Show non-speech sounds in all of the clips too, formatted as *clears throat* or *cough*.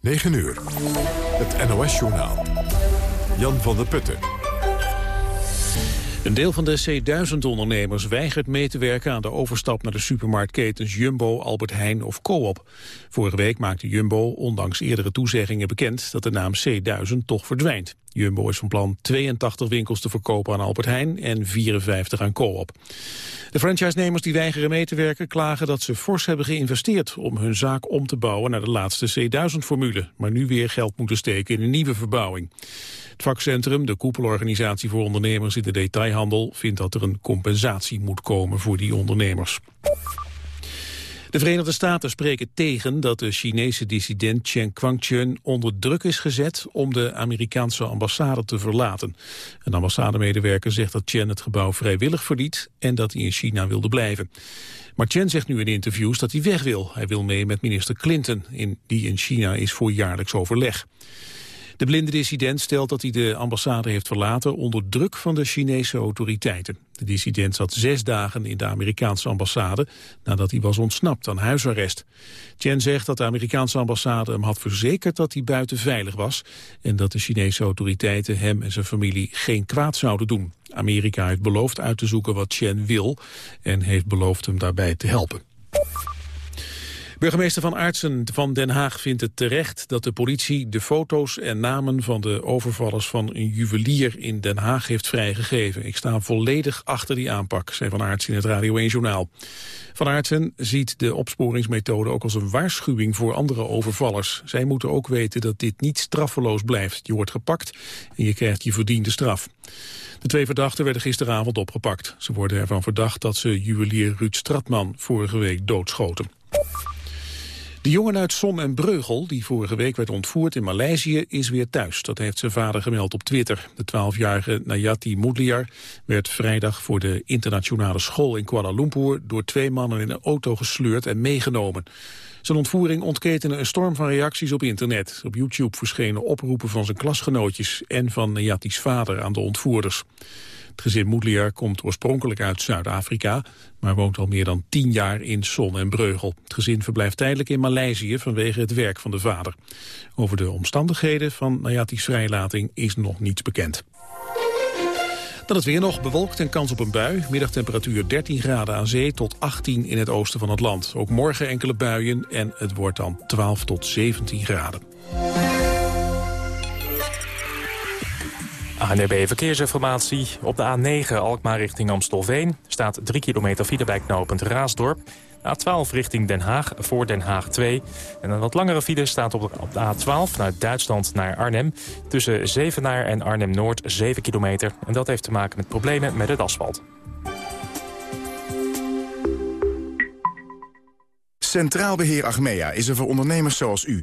9 uur. Het NOS-journaal. Jan van der Putten. Een deel van de C1000-ondernemers weigert mee te werken aan de overstap naar de supermarktketens Jumbo, Albert Heijn of Coop. Vorige week maakte Jumbo, ondanks eerdere toezeggingen, bekend dat de naam C1000 toch verdwijnt. Jumbo is van plan 82 winkels te verkopen aan Albert Heijn en 54 aan Coop. De franchisenemers die weigeren mee te werken klagen dat ze fors hebben geïnvesteerd om hun zaak om te bouwen naar de laatste C1000-formule, maar nu weer geld moeten steken in een nieuwe verbouwing. Het vakcentrum, de koepelorganisatie voor ondernemers in de detailhandel, vindt dat er een compensatie moet komen voor die ondernemers. De Verenigde Staten spreken tegen dat de Chinese dissident Chen Guangchun onder druk is gezet om de Amerikaanse ambassade te verlaten. Een ambassademedewerker zegt dat Chen het gebouw vrijwillig verliet en dat hij in China wilde blijven. Maar Chen zegt nu in interviews dat hij weg wil. Hij wil mee met minister Clinton, in, die in China is voor jaarlijks overleg. De blinde dissident stelt dat hij de ambassade heeft verlaten onder druk van de Chinese autoriteiten. De dissident zat zes dagen in de Amerikaanse ambassade nadat hij was ontsnapt aan huisarrest. Chen zegt dat de Amerikaanse ambassade hem had verzekerd dat hij buiten veilig was en dat de Chinese autoriteiten hem en zijn familie geen kwaad zouden doen. Amerika heeft beloofd uit te zoeken wat Chen wil en heeft beloofd hem daarbij te helpen. Burgemeester Van Aartsen van Den Haag vindt het terecht dat de politie de foto's en namen van de overvallers van een juwelier in Den Haag heeft vrijgegeven. Ik sta volledig achter die aanpak, zei Van Aartsen in het Radio 1 Journaal. Van Aartsen ziet de opsporingsmethode ook als een waarschuwing voor andere overvallers. Zij moeten ook weten dat dit niet straffeloos blijft. Je wordt gepakt en je krijgt je verdiende straf. De twee verdachten werden gisteravond opgepakt. Ze worden ervan verdacht dat ze juwelier Ruud Stratman vorige week doodschoten. De jongen uit Son en Breugel, die vorige week werd ontvoerd in Maleisië, is weer thuis. Dat heeft zijn vader gemeld op Twitter. De 12-jarige Nayati Moudliar werd vrijdag voor de internationale school in Kuala Lumpur door twee mannen in een auto gesleurd en meegenomen. Zijn ontvoering ontketende een storm van reacties op internet. Op YouTube verschenen oproepen van zijn klasgenootjes en van Nayati's vader aan de ontvoerders. Het gezin Moedliar komt oorspronkelijk uit Zuid-Afrika... maar woont al meer dan tien jaar in Son en Breugel. Het gezin verblijft tijdelijk in Maleisië vanwege het werk van de vader. Over de omstandigheden van Nayati's vrijlating is nog niets bekend. Dan het weer nog bewolkt en kans op een bui. Middagtemperatuur 13 graden aan zee tot 18 in het oosten van het land. Ook morgen enkele buien en het wordt dan 12 tot 17 graden. ANRB Verkeersinformatie. Op de A9 Alkmaar richting Amstelveen staat 3 kilometer file bij knooppunt Raasdorp. A12 richting Den Haag voor Den Haag 2. En een wat langere file staat op de A12 vanuit Duitsland naar Arnhem. Tussen Zevenaar en Arnhem-Noord 7 kilometer. En dat heeft te maken met problemen met het asfalt. Centraal Beheer Achmea is er voor ondernemers zoals u.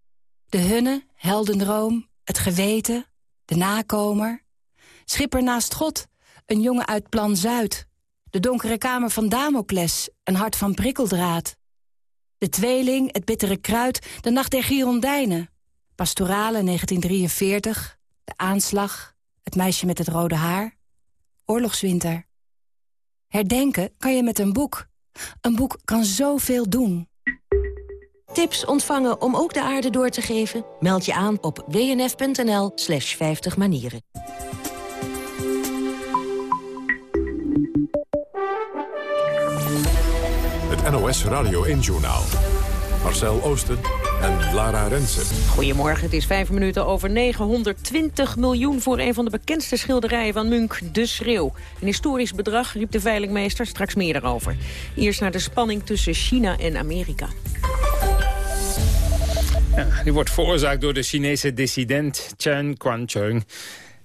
De hunne, heldendroom. Het geweten. De nakomer. Schipper naast God. Een jongen uit Plan Zuid. De donkere kamer van Damocles. Een hart van prikkeldraad. De tweeling, het bittere kruid. De nacht der Girondijnen. Pastorale 1943. De aanslag. Het meisje met het rode haar. Oorlogswinter. Herdenken kan je met een boek. Een boek kan zoveel doen. Tips ontvangen om ook de aarde door te geven? Meld je aan op wnf.nl slash 50 manieren. Het NOS Radio 1-journaal. Marcel Oosten en Lara Rensen. Goedemorgen, het is vijf minuten over 920 miljoen... voor een van de bekendste schilderijen van Munch, De Schreeuw. Een historisch bedrag, riep de veilingmeester, straks meer daarover. Eerst naar de spanning tussen China en Amerika. Die wordt veroorzaakt door de Chinese dissident Chen Guangcheng.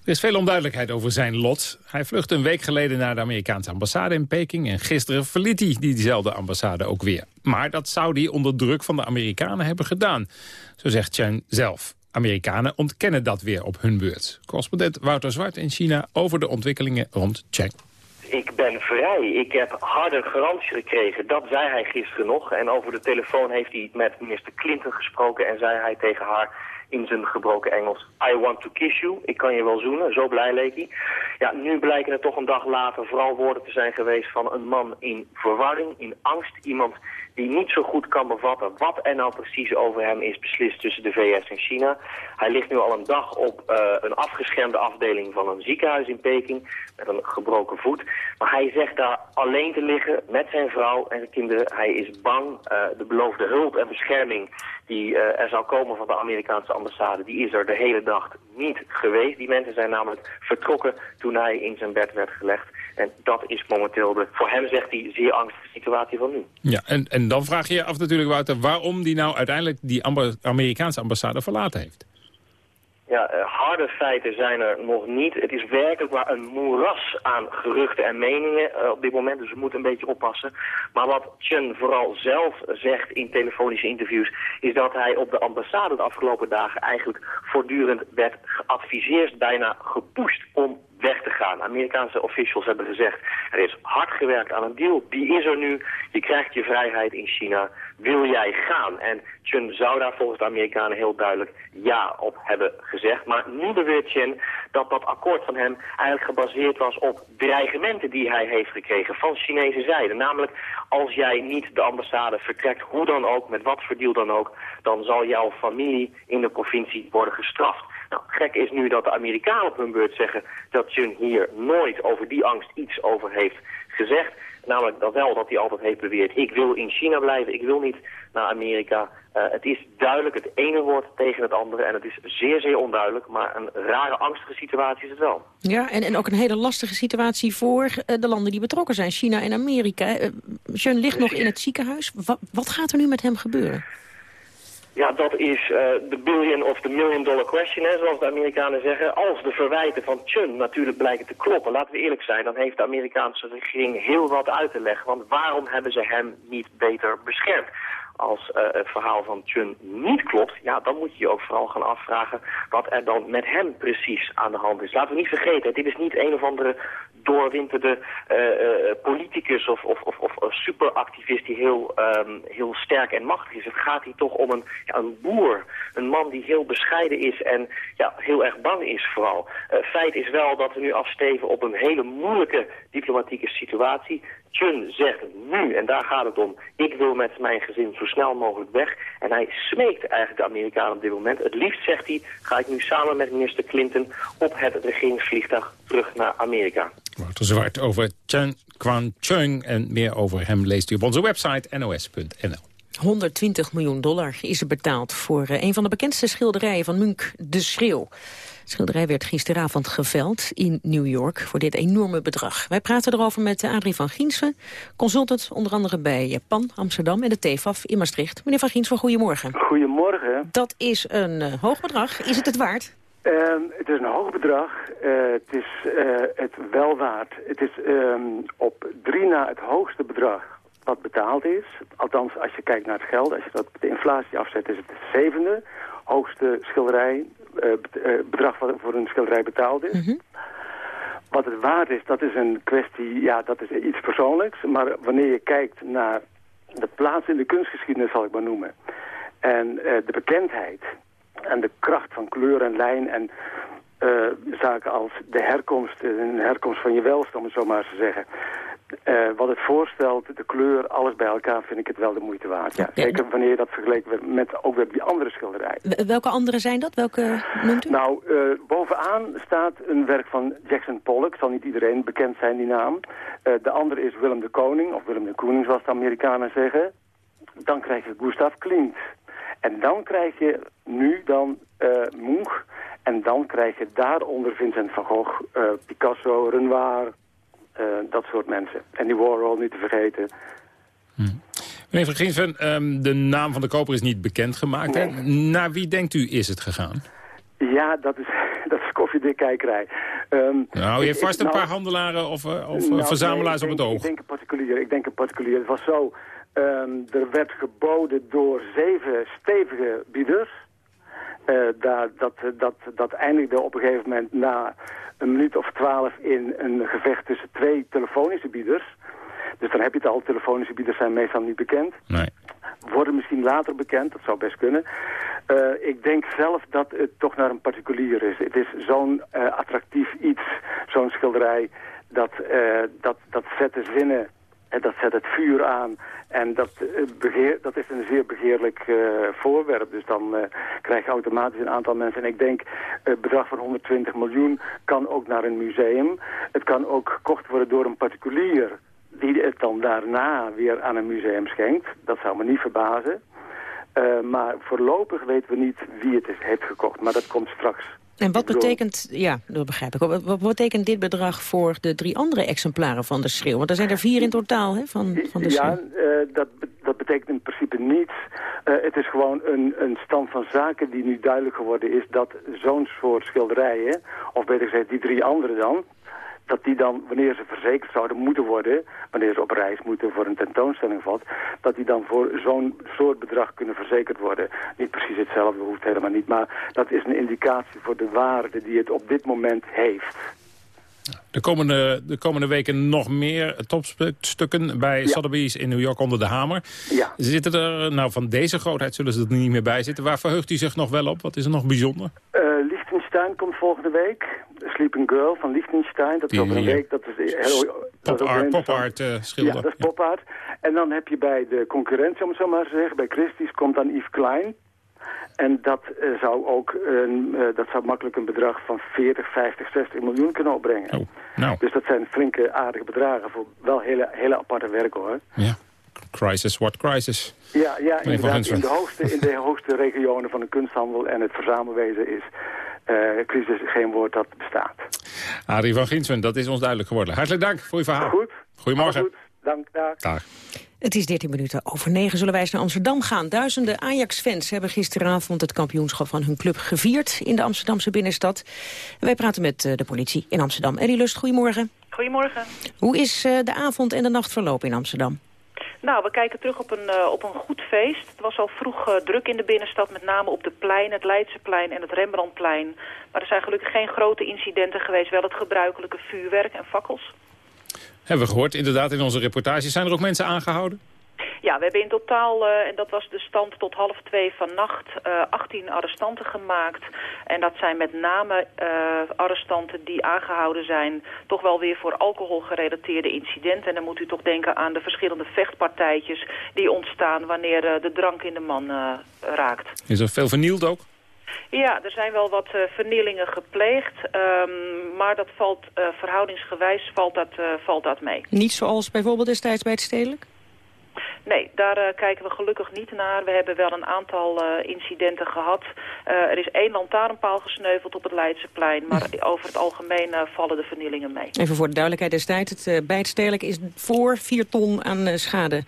Er is veel onduidelijkheid over zijn lot. Hij vluchtte een week geleden naar de Amerikaanse ambassade in Peking... en gisteren verliet hij diezelfde ambassade ook weer. Maar dat zou hij onder druk van de Amerikanen hebben gedaan. Zo zegt Chen zelf. Amerikanen ontkennen dat weer op hun beurt. Correspondent Wouter Zwart in China over de ontwikkelingen rond Chen. Ik ben vrij. Ik heb harde garantie gekregen. Dat zei hij gisteren nog. En over de telefoon heeft hij met minister Clinton gesproken... en zei hij tegen haar in zijn gebroken Engels... I want to kiss you. Ik kan je wel zoenen. Zo blij leek hij. Ja, nu blijken er toch een dag later vooral woorden te zijn geweest... van een man in verwarring, in angst. Iemand die niet zo goed kan bevatten wat er nou precies over hem is beslist tussen de VS en China. Hij ligt nu al een dag op uh, een afgeschermde afdeling van een ziekenhuis in Peking met een gebroken voet. Maar hij zegt daar alleen te liggen met zijn vrouw en zijn kinderen. Hij is bang. Uh, de beloofde hulp en bescherming die uh, er zou komen van de Amerikaanse ambassade, die is er de hele dag niet geweest. Die mensen zijn namelijk vertrokken toen hij in zijn bed werd gelegd. En dat is momenteel de, voor hem zegt hij, zeer angstige situatie van nu. Ja, en, en dan vraag je je af natuurlijk, Wouter, waarom die nou uiteindelijk die Amerikaanse ambassade verlaten heeft. Ja, uh, harde feiten zijn er nog niet. Het is werkelijk maar een moeras aan geruchten en meningen uh, op dit moment. Dus we moeten een beetje oppassen. Maar wat Chen vooral zelf zegt in telefonische interviews... is dat hij op de ambassade de afgelopen dagen eigenlijk voortdurend werd geadviseerd... bijna gepusht om weg te gaan. Amerikaanse officials hebben gezegd, er is hard gewerkt aan een deal, die is er nu, je krijgt je vrijheid in China, wil jij gaan? En Chen zou daar volgens de Amerikanen heel duidelijk ja op hebben gezegd. Maar nu beweert Chen dat dat akkoord van hem eigenlijk gebaseerd was op dreigementen die hij heeft gekregen van Chinese zijde. Namelijk, als jij niet de ambassade vertrekt, hoe dan ook, met wat voor deal dan ook, dan zal jouw familie in de provincie worden gestraft. Nou, gek is nu dat de Amerikanen op hun beurt zeggen dat Chun hier nooit over die angst iets over heeft gezegd. Namelijk dat wel dat hij altijd heeft beweerd, ik wil in China blijven, ik wil niet naar Amerika. Uh, het is duidelijk het ene woord tegen het andere en het is zeer, zeer onduidelijk. Maar een rare, angstige situatie is het wel. Ja, en, en ook een hele lastige situatie voor uh, de landen die betrokken zijn, China en Amerika. Uh, Jean ligt nog in het ziekenhuis. Wat, wat gaat er nu met hem gebeuren? Ja, dat is de billion of the million dollar question, hè, zoals de Amerikanen zeggen. Als de verwijten van Chun natuurlijk blijken te kloppen, laten we eerlijk zijn, dan heeft de Amerikaanse regering heel wat uit te leggen. Want waarom hebben ze hem niet beter beschermd? Als uh, het verhaal van Chun niet klopt, ja, dan moet je je ook vooral gaan afvragen wat er dan met hem precies aan de hand is. Laten we niet vergeten, dit is niet een of andere doorwinterde uh, uh, politicus of, of, of, of superactivist die heel, um, heel sterk en machtig is. Het gaat hier toch om een, ja, een boer, een man die heel bescheiden is en ja, heel erg bang is vooral. Uh, feit is wel dat we nu afsteven op een hele moeilijke diplomatieke situatie. Chun zegt nu, en daar gaat het om, ik wil met mijn gezin zo snel mogelijk weg. En hij smeekt eigenlijk de Amerikanen op dit moment. Het liefst, zegt hij, ga ik nu samen met minister Clinton op het regeringsvliegtuig terug naar Amerika. Wouter Zwart over Chen Quan-chung en meer over hem leest u op onze website nos.nl. 120 miljoen dollar is er betaald voor een van de bekendste schilderijen van Munch, De Schreeuw. De schilderij werd gisteravond geveld in New York voor dit enorme bedrag. Wij praten erover met Adrie van Giensven, consultant onder andere bij Japan, Amsterdam en de TFAF in Maastricht. Meneer van Giensven, goedemorgen. Goedemorgen. Dat is een uh, hoog bedrag. Is het het waard? Uh, het is een hoog bedrag. Uh, het is het wel waard. Het is um, op drie na het hoogste bedrag wat betaald is. Althans, als je kijkt naar het geld, als je dat de inflatie afzet, is het het zevende hoogste schilderij, bedrag wat voor een schilderij betaald is. Mm -hmm. Wat het waard is, dat is een kwestie, ja, dat is iets persoonlijks. Maar wanneer je kijkt naar de plaats in de kunstgeschiedenis, zal ik maar noemen. En uh, de bekendheid en de kracht van kleur en lijn en eh, zaken als de herkomst, de herkomst van je welst, om het zo maar eens te zeggen. Eh, wat het voorstelt, de kleur, alles bij elkaar, vind ik het wel de moeite waard. Ja. Zeker wanneer je dat vergeleken wordt met ook weer die andere schilderijen. W- Welke andere zijn dat? Welke noemt u? Nou, eh, bovenaan staat een werk van Jackson Pollock. Zal niet iedereen bekend zijn, die naam. Eh, de andere is Willem de Koning, of Willem de Koning zoals de Amerikanen zeggen. Dan krijg je Gustav Klimt. En dan krijg je nu dan Munch. En dan krijg je daaronder Vincent van Gogh, Picasso, Renoir, dat soort mensen. En die Warhol niet te vergeten. Meneer Van Ginsven, ehm, de naam van de koper is niet bekendgemaakt. hè? Naar wie denkt u is het gegaan? Ja, dat is, *laughs* dat is koffiedikkijkerij. Ehm, Nou, heeft ik- vast een nou- paar handelaren of, eh, of eh, Nou, verzamelaars nee, op het oog. Ik denk een particulier. Ik denk een particulier. Het was zo. ehm, er werd geboden door zeven stevige bieders. Eh, daar, dat, dat, dat eindigde op een gegeven moment na een minuut of twaalf in een gevecht tussen twee telefonische bieders. Dus dan heb je het al. Telefonische bieders zijn meestal niet bekend. Nee. Worden misschien later bekend, dat zou best kunnen. Eh, ik denk zelf dat het toch naar een particulier is. Het is zo'n eh, attractief iets, zo'n schilderij, dat, eh, dat, dat zet de zinnen, en dat zet het vuur aan. En dat, eh, begeer, dat is een zeer begeerlijk eh, voorwerp. Dus dan eh, krijg je automatisch een aantal mensen. En ik denk, het bedrag van 120 miljoen kan ook naar een museum. Het kan ook gekocht worden door een particulier die het dan daarna weer aan een museum schenkt. Dat zou me niet verbazen. Maar voorlopig weten we niet wie het heeft gekocht. Maar dat komt straks. En wat betekent, ja, dat begrijp ik. Wat, wat betekent dit bedrag voor de drie andere exemplaren van de schreeuw? Want er zijn er vier in totaal, hè, van, van de Ja, schreeuw. eh, dat, dat betekent in principe niets. Eh, het is gewoon een, een stand van zaken die nu duidelijk geworden is... dat zo'n soort schilderijen, of beter gezegd die drie andere dan... dat die dan, wanneer ze verzekerd zouden moeten worden... wanneer ze op reis moeten voor een tentoonstelling valt... dat die dan voor zo'n soort bedrag kunnen verzekerd worden. Niet precies hetzelfde, hoeft helemaal niet. Maar dat is een indicatie voor de waarde die het op dit moment heeft. De komende, de komende weken nog meer topstukken bij Sotheby's in New York onder de hamer. Ja. Zitten er, nou van deze grootheid zullen ze er niet meer bij zitten. Waar verheugt u zich nog wel op? Wat is er nog bijzonder? Eh Liechtenstein komt volgende week. Sleeping Girl van Liechtenstein. Dat is over een ja. week. Dat is heel, Pop-art pop art, schilder. Ja, dat is pop art. En dan heb je bij de concurrentie, om het zo maar te zeggen, bij Christie's komt dan Yves Klein. En dat eh, zou ook een, eh, dat zou makkelijk een bedrag van 40, 50, 60 miljoen kunnen opbrengen. Nou, Dus dat zijn flinke aardige bedragen voor wel hele, hele aparte werken hoor. Crisis, what crisis. Ja, ja inderdaad. In de, hoogste, in de hoogste regionen van de kunsthandel en het verzamelwezen is eh, crisis geen woord dat bestaat. Adrie van Ginsven, dat is ons duidelijk geworden. Hartelijk dank voor uw verhaal. Goed. Goedemorgen. Goed, dank, dag. Dag. Het is 13 minuten over 9. Zullen wij eens naar Amsterdam gaan? Duizenden Ajax-fans hebben gisteravond het kampioenschap van hun club gevierd in de Amsterdamse binnenstad. Wij praten met eh, de politie in Amsterdam. Eddie Lust, goedemorgen. Goedemorgen. Hoe is eh, de avond en de nacht verlopen in Amsterdam? Nou, we kijken terug op een, eh, op een goed feest. Het was al vroeg eh, druk in de binnenstad, met name op de plein, het Leidseplein en het Rembrandtplein. Maar er zijn gelukkig geen grote incidenten geweest, wel het gebruikelijke vuurwerk en fakkels. Hebben we gehoord, inderdaad, in onze reportage. Zijn er ook mensen aangehouden? Ja, we hebben in totaal, eh, en dat was de stand tot half twee vannacht, eh 18 arrestanten gemaakt. En dat zijn met name eh, arrestanten die aangehouden zijn... toch wel weer voor alcoholgerelateerde incidenten. En dan moet u toch denken aan de verschillende vechtpartijtjes... die ontstaan wanneer eh, de drank in de man eh, raakt. Is er veel vernield ook? Ja, er zijn wel wat eh, vernielingen gepleegd, ehm, maar dat valt eh, verhoudingsgewijs valt dat, eh, valt dat mee. Niet zoals bijvoorbeeld destijds bij het Stedelijk? Nee, daar eh, kijken we gelukkig niet naar. We hebben wel een aantal eh, incidenten gehad. Eh, er is één lantaarnpaal gesneuveld op het Leidseplein, maar over het algemeen vallen de vernielingen mee. Even voor de duidelijkheid destijds. Het, eh, bij het Stedelijk is voor 4 ton aan schade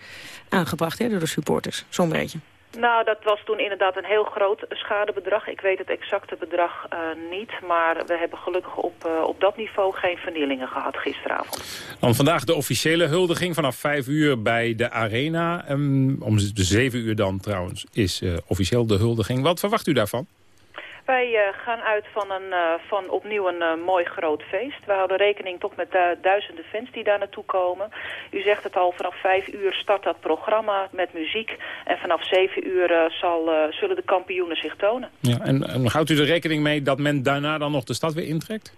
aangebracht hè, door de supporters. Zo'n beetje. Nou, dat was toen inderdaad een heel groot schadebedrag. Ik weet het exacte bedrag eh, niet, maar we hebben gelukkig op, eh, op dat niveau geen vernielingen gehad gisteravond. Dan vandaag de officiële huldiging vanaf 5 uur bij de Arena. Ehm, om 7 uur dan trouwens is eh, officieel de huldiging. Wat verwacht u daarvan? Wij eh, gaan uit van, een, eh, van opnieuw een eh, mooi groot feest. We houden rekening toch met du- duizenden fans die daar naartoe komen. U zegt het al, vanaf vijf uur start dat programma met muziek. En vanaf zeven uur zal, zullen de kampioenen zich tonen. Ja, en, en houdt u er rekening mee dat men daarna dan nog de stad weer intrekt?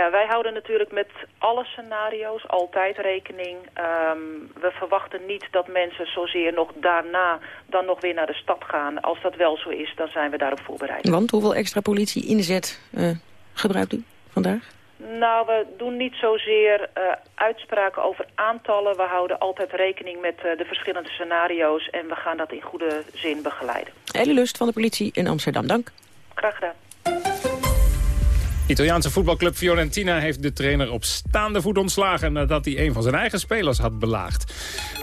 Ja, wij houden natuurlijk met alle scenario's altijd rekening. Ehm, we verwachten niet dat mensen zozeer nog daarna dan nog weer naar de stad gaan. Als dat wel zo is, dan zijn we daarop voorbereid. Want hoeveel extra politie inzet eh, gebruikt u vandaag? Nou, we doen niet zozeer eh, uitspraken over aantallen. We houden altijd rekening met eh, de verschillende scenario's en we gaan dat in goede zin begeleiden. Ellie Lust van de politie in Amsterdam, dank. Graag gedaan. Italiaanse voetbalclub Fiorentina heeft de trainer op staande voet ontslagen... nadat hij een van zijn eigen spelers had belaagd.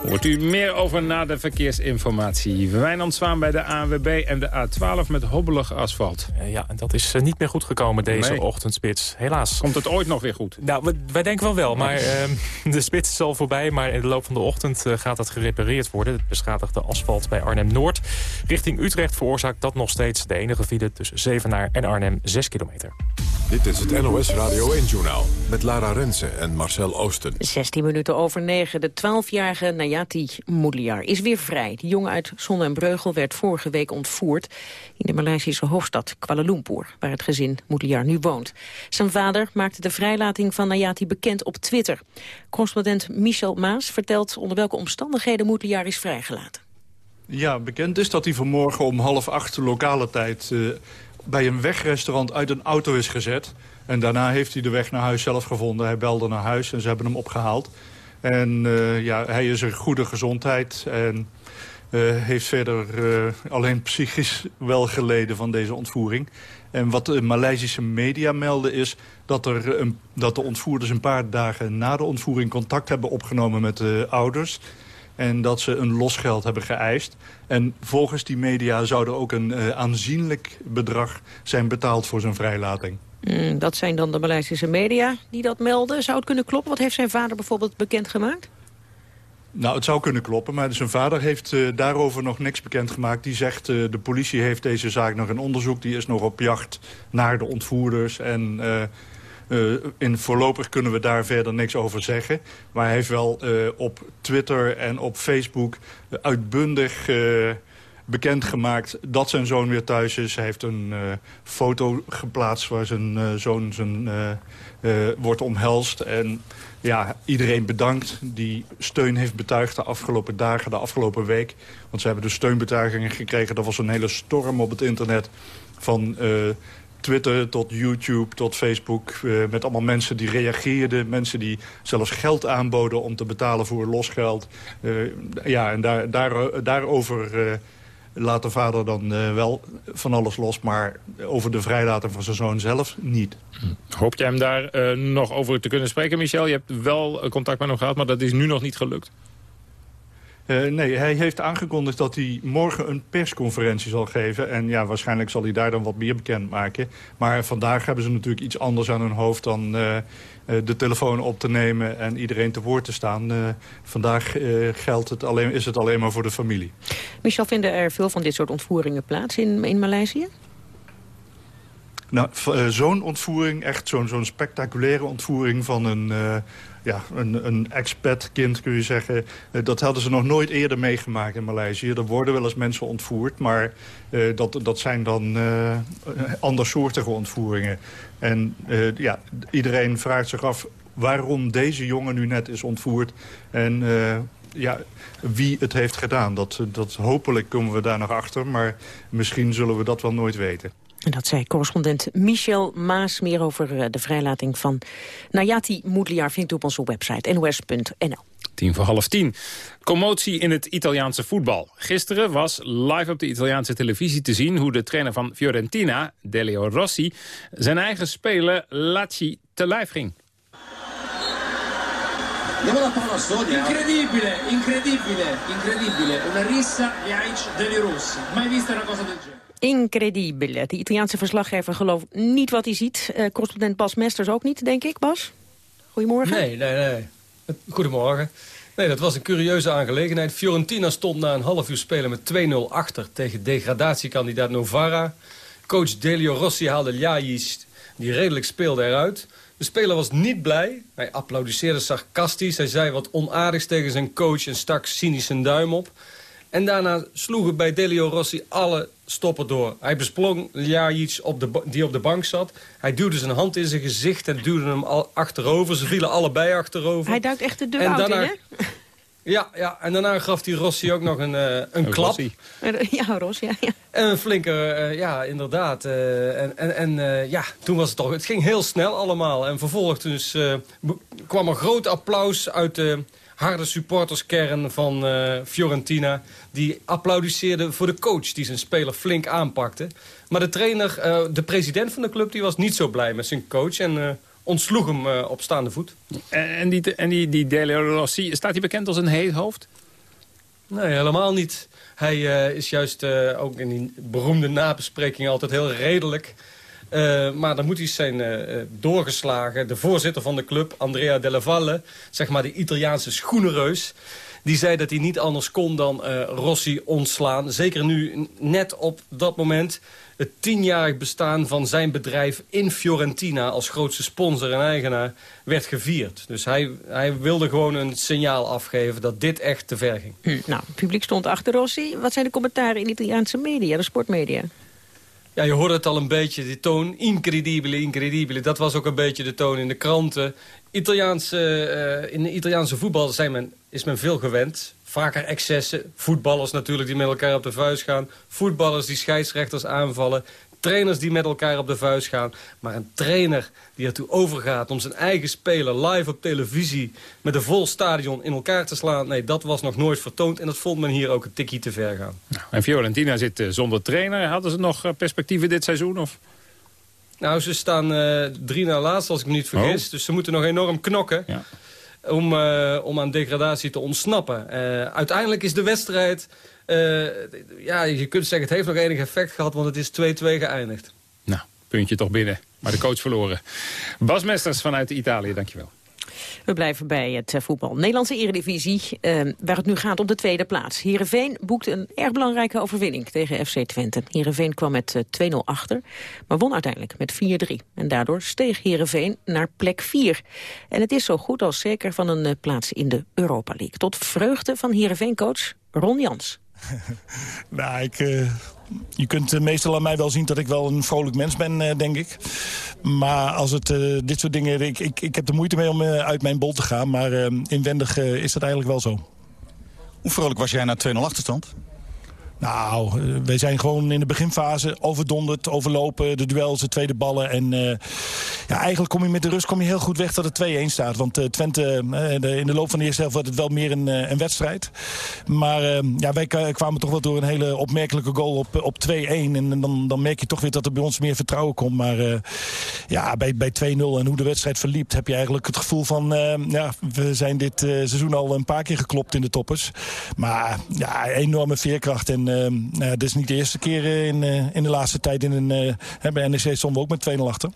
Hoort u meer over na de verkeersinformatie. Wijnand Zwaan bij de ANWB en de A12 met hobbelig asfalt. Eh, ja, en dat is eh, niet meer goed gekomen deze Nee. ochtendspits. Helaas. Komt het ooit nog weer goed? Nou, wij denken wel wel. Maar ehm, *laughs* de spits is al voorbij. Maar in de loop van de ochtend eh, gaat dat gerepareerd worden. Het beschadigde asfalt bij Arnhem-Noord. Richting Utrecht veroorzaakt dat nog steeds de enige file tussen Zevenaar en Arnhem 6 kilometer. Dit is het NOS Radio 1-journaal met Lara Rensen en Marcel Oosten. 16 minuten over 9. De 12-jarige Nayati Moudliar is weer vrij. De jongen uit Zonne en Breugel werd vorige week ontvoerd... in de Maleisische hoofdstad Kuala Lumpur... waar het gezin Moudliar nu woont. Zijn vader maakte de vrijlating van Nayati bekend op Twitter. Correspondent Michel Maas vertelt onder welke omstandigheden Moudliar is vrijgelaten. Ja, bekend is dat hij vanmorgen om half acht lokale tijd... eh, bij een wegrestaurant uit een auto is gezet. En daarna heeft hij de weg naar huis zelf gevonden. Hij belde naar huis en ze hebben hem opgehaald. En eh, ja, hij is in goede gezondheid en eh, heeft verder eh, alleen psychisch wel geleden van deze ontvoering. En wat de Maleisische media melden is dat, er een, dat de ontvoerders een paar dagen na de ontvoering contact hebben opgenomen met de ouders. En dat ze een losgeld hebben geëist. En volgens die media zou er ook een eh, aanzienlijk bedrag zijn betaald voor zijn vrijlating. Mm, dat zijn dan de Maleisische media die dat melden. Zou het kunnen kloppen? Wat heeft zijn vader bijvoorbeeld bekendgemaakt? Nou, het zou kunnen kloppen, maar zijn vader heeft eh, daarover nog niks bekendgemaakt. Die zegt, eh, de politie heeft deze zaak nog in onderzoek. Die is nog op jacht naar de ontvoerders. En eh, in voorlopig kunnen we daar verder niks over zeggen. Maar hij heeft wel eh, op Twitter en op Facebook eh, uitbundig... eh, bekendgemaakt dat zijn zoon weer thuis is. Hij heeft een foto geplaatst waar zijn zoon zijn, wordt omhelst. En ja, iedereen bedankt die steun heeft betuigd de afgelopen dagen, de afgelopen week. Want ze hebben de steunbetuigingen gekregen. Dat was een hele storm op het internet van... Twitter tot YouTube tot Facebook. eh, met allemaal mensen die reageerden. Mensen die zelfs geld aanboden om te betalen voor losgeld. Eh, ja, en daar, daar, daarover eh, laat de vader dan wel van alles los. Maar over de vrijlating van zijn zoon zelf niet. Hoop jij hem daar nog over te kunnen spreken, Michel? Je hebt wel contact met hem gehad, maar dat is nu nog niet gelukt. Eh, nee, hij heeft aangekondigd dat hij morgen een persconferentie zal geven. En ja, waarschijnlijk zal hij daar dan wat meer bekendmaken. Maar vandaag hebben ze natuurlijk iets anders aan hun hoofd dan eh, eh, de telefoon op te nemen en iedereen te woord te staan. Vandaag geldt het alleen, is het alleen maar voor de familie. Michel, vinden er veel van dit soort ontvoeringen plaats in, in Maleisië? Nou, zo'n ontvoering, echt zo'n zo'n spectaculaire ontvoering van een, ja, een, een expat-kind, kun je zeggen. eh, dat hadden ze nog nooit eerder meegemaakt in Maleisië. Er worden wel eens mensen ontvoerd, maar eh, dat, dat zijn dan eh andersoortige ontvoeringen. En ja, iedereen vraagt zich af waarom deze jongen nu net is ontvoerd. En ja, wie het heeft gedaan. Dat, dat hopelijk komen we daar nog achter, maar misschien zullen we dat wel nooit weten. En dat zei correspondent Michel Maas. Meer over eh, de vrijlating van Nayati Moedliar vindt u op onze website nos.nl. Tien voor half tien. Commotie in het Italiaanse voetbal. Gisteren was live op de Italiaanse televisie te zien... hoe de trainer van Fiorentina, Delio Rossi... zijn eigen speler Lacci te lijf ging. Diamo la parola a Sonia. Incredibile, incredibile, incredibile. Una rissa Jaic degli Rossi. Mai vista una cosa del genere. Incredibile. De Italiaanse verslaggever gelooft niet wat hij ziet. Eh, correspondent Bas Mesters ook niet, denk ik, Bas? Goedemorgen. Nee, nee, nee. *laughs* Goedemorgen. Nee, dat was een curieuze aangelegenheid. Fiorentina stond na een half uur spelen met 2-0 achter tegen degradatiekandidaat Novara. Coach Delio Rossi haalde Ljajic, die redelijk speelde, eruit. De speler was niet blij. Hij applaudisseerde sarcastisch. Hij zei wat onaardigs tegen zijn coach en stak cynisch zijn duim op. En daarna sloegen bij Delio Rossi alle stoppen door. Hij besprong Ljajic op de, die op de bank zat. Hij duwde zijn hand in zijn gezicht en duwde hem al achterover. Ze vielen allebei achterover. Hij duikt echt de deur En in, hè? Ja, ja, en daarna gaf die Rossi ook nog een, eh, een klap. Rossi. Ja, Ros, ja. ja. En een flinke, eh, ja, inderdaad. eh, en en, en eh, ja, toen was het toch... Het ging heel snel allemaal. En vervolgens eh, be- kwam er groot applaus uit de harde supporterskern van eh, Fiorentina. Die applaudisseerde voor de coach die zijn speler flink aanpakte. Maar de trainer, eh, de president van de club, die was niet zo blij met zijn coach. En eh, ontsloeg hem eh, op staande voet. En, en die, en die, die Delio Rossi, staat hij bekend als een heet hoofd? Nee, helemaal niet. Hij is juist ook in die beroemde nabespreking altijd heel redelijk. Maar dan moet hij zijn doorgeslagen. De voorzitter van de club, Andrea Della Valle, zeg maar de Italiaanse schoenenreus... die zei dat hij niet anders kon dan eh, Rossi ontslaan. Zeker nu, net op dat moment, het tienjarig bestaan van zijn bedrijf in Fiorentina... als grootste sponsor en eigenaar, werd gevierd. Dus hij, hij wilde gewoon een signaal afgeven dat dit echt te ver ging. Hm, Nou, het publiek stond achter Rossi. Wat zijn de commentaren in de Italiaanse media, de sportmedia? Ja, je hoorde het al een beetje, die toon. Incredibile, incredibile. Dat was ook een beetje de toon in de kranten. Italiaanse, eh, in de Italiaanse voetbal zijn men, is men veel gewend. Vaker excessen. Voetballers natuurlijk die met elkaar op de vuist gaan. Voetballers die scheidsrechters aanvallen. Trainers die met elkaar op de vuist gaan. Maar een trainer die ertoe overgaat om zijn eigen speler live op televisie... met een vol stadion in elkaar te slaan. Nee, dat was nog nooit vertoond. En dat vond men hier ook een tikkie te ver gaan. En Fiorentina zit eh, zonder trainer. Hadden ze nog eh, perspectieven dit seizoen? Of? Nou, ze staan eh, drie na laatst, als ik me niet vergis. Oh. Dus ze moeten nog enorm knokken om, eh, om aan degradatie te ontsnappen. Eh, uiteindelijk is de wedstrijd... eh, ja, je kunt zeggen, het heeft nog enig effect gehad... want het is 2-2 geëindigd. Nou, puntje toch binnen. Maar de coach verloren. Bas Mesters vanuit Italië, dankjewel. We blijven bij het eh, voetbal. Nederlandse eredivisie, eh, waar het nu gaat om de tweede plaats. Heerenveen boekte een erg belangrijke overwinning tegen FC Twente. Heerenveen kwam met eh, 2-0 achter, maar won uiteindelijk met 4-3. En daardoor steeg Heerenveen naar plek 4. En het is zo goed als zeker van een eh, plaats in de Europa League. Tot vreugde van Heerenveen-coach Ron Jans. *laughs* Nou, ik, eh, je kunt eh, meestal aan mij wel zien dat ik wel een vrolijk mens ben, eh, denk ik. Maar als het dit soort dingen... Ik, ik, ik heb er moeite mee om uit mijn bol te gaan. Maar inwendig is dat eigenlijk wel zo. Hoe vrolijk was jij na 2-0 achterstand? Nou, eh, wij zijn gewoon in de beginfase overdonderd, overlopen, de duels, de tweede ballen. En eh, ja, eigenlijk kom je met de rust kom je heel goed weg dat het 2-1 staat. Want eh, Twente, in de loop van de eerste helft wordt het wel meer een, een wedstrijd. Maar eh, ja, wij kwamen toch wel door een hele opmerkelijke goal op, op 2-1. En dan, dan merk je toch weer dat er bij ons meer vertrouwen komt. Maar ja, bij, bij 2-0 en hoe de wedstrijd verliep... heb je eigenlijk het gevoel van... eh, ja, we zijn dit seizoen al een paar keer geklopt in de toppers. Maar ja, enorme veerkracht. En eh, nou ja, dit is niet de eerste keer eh, in, eh, in de laatste tijd. In een, eh, bij NEC stonden we ook met 2-0 achter.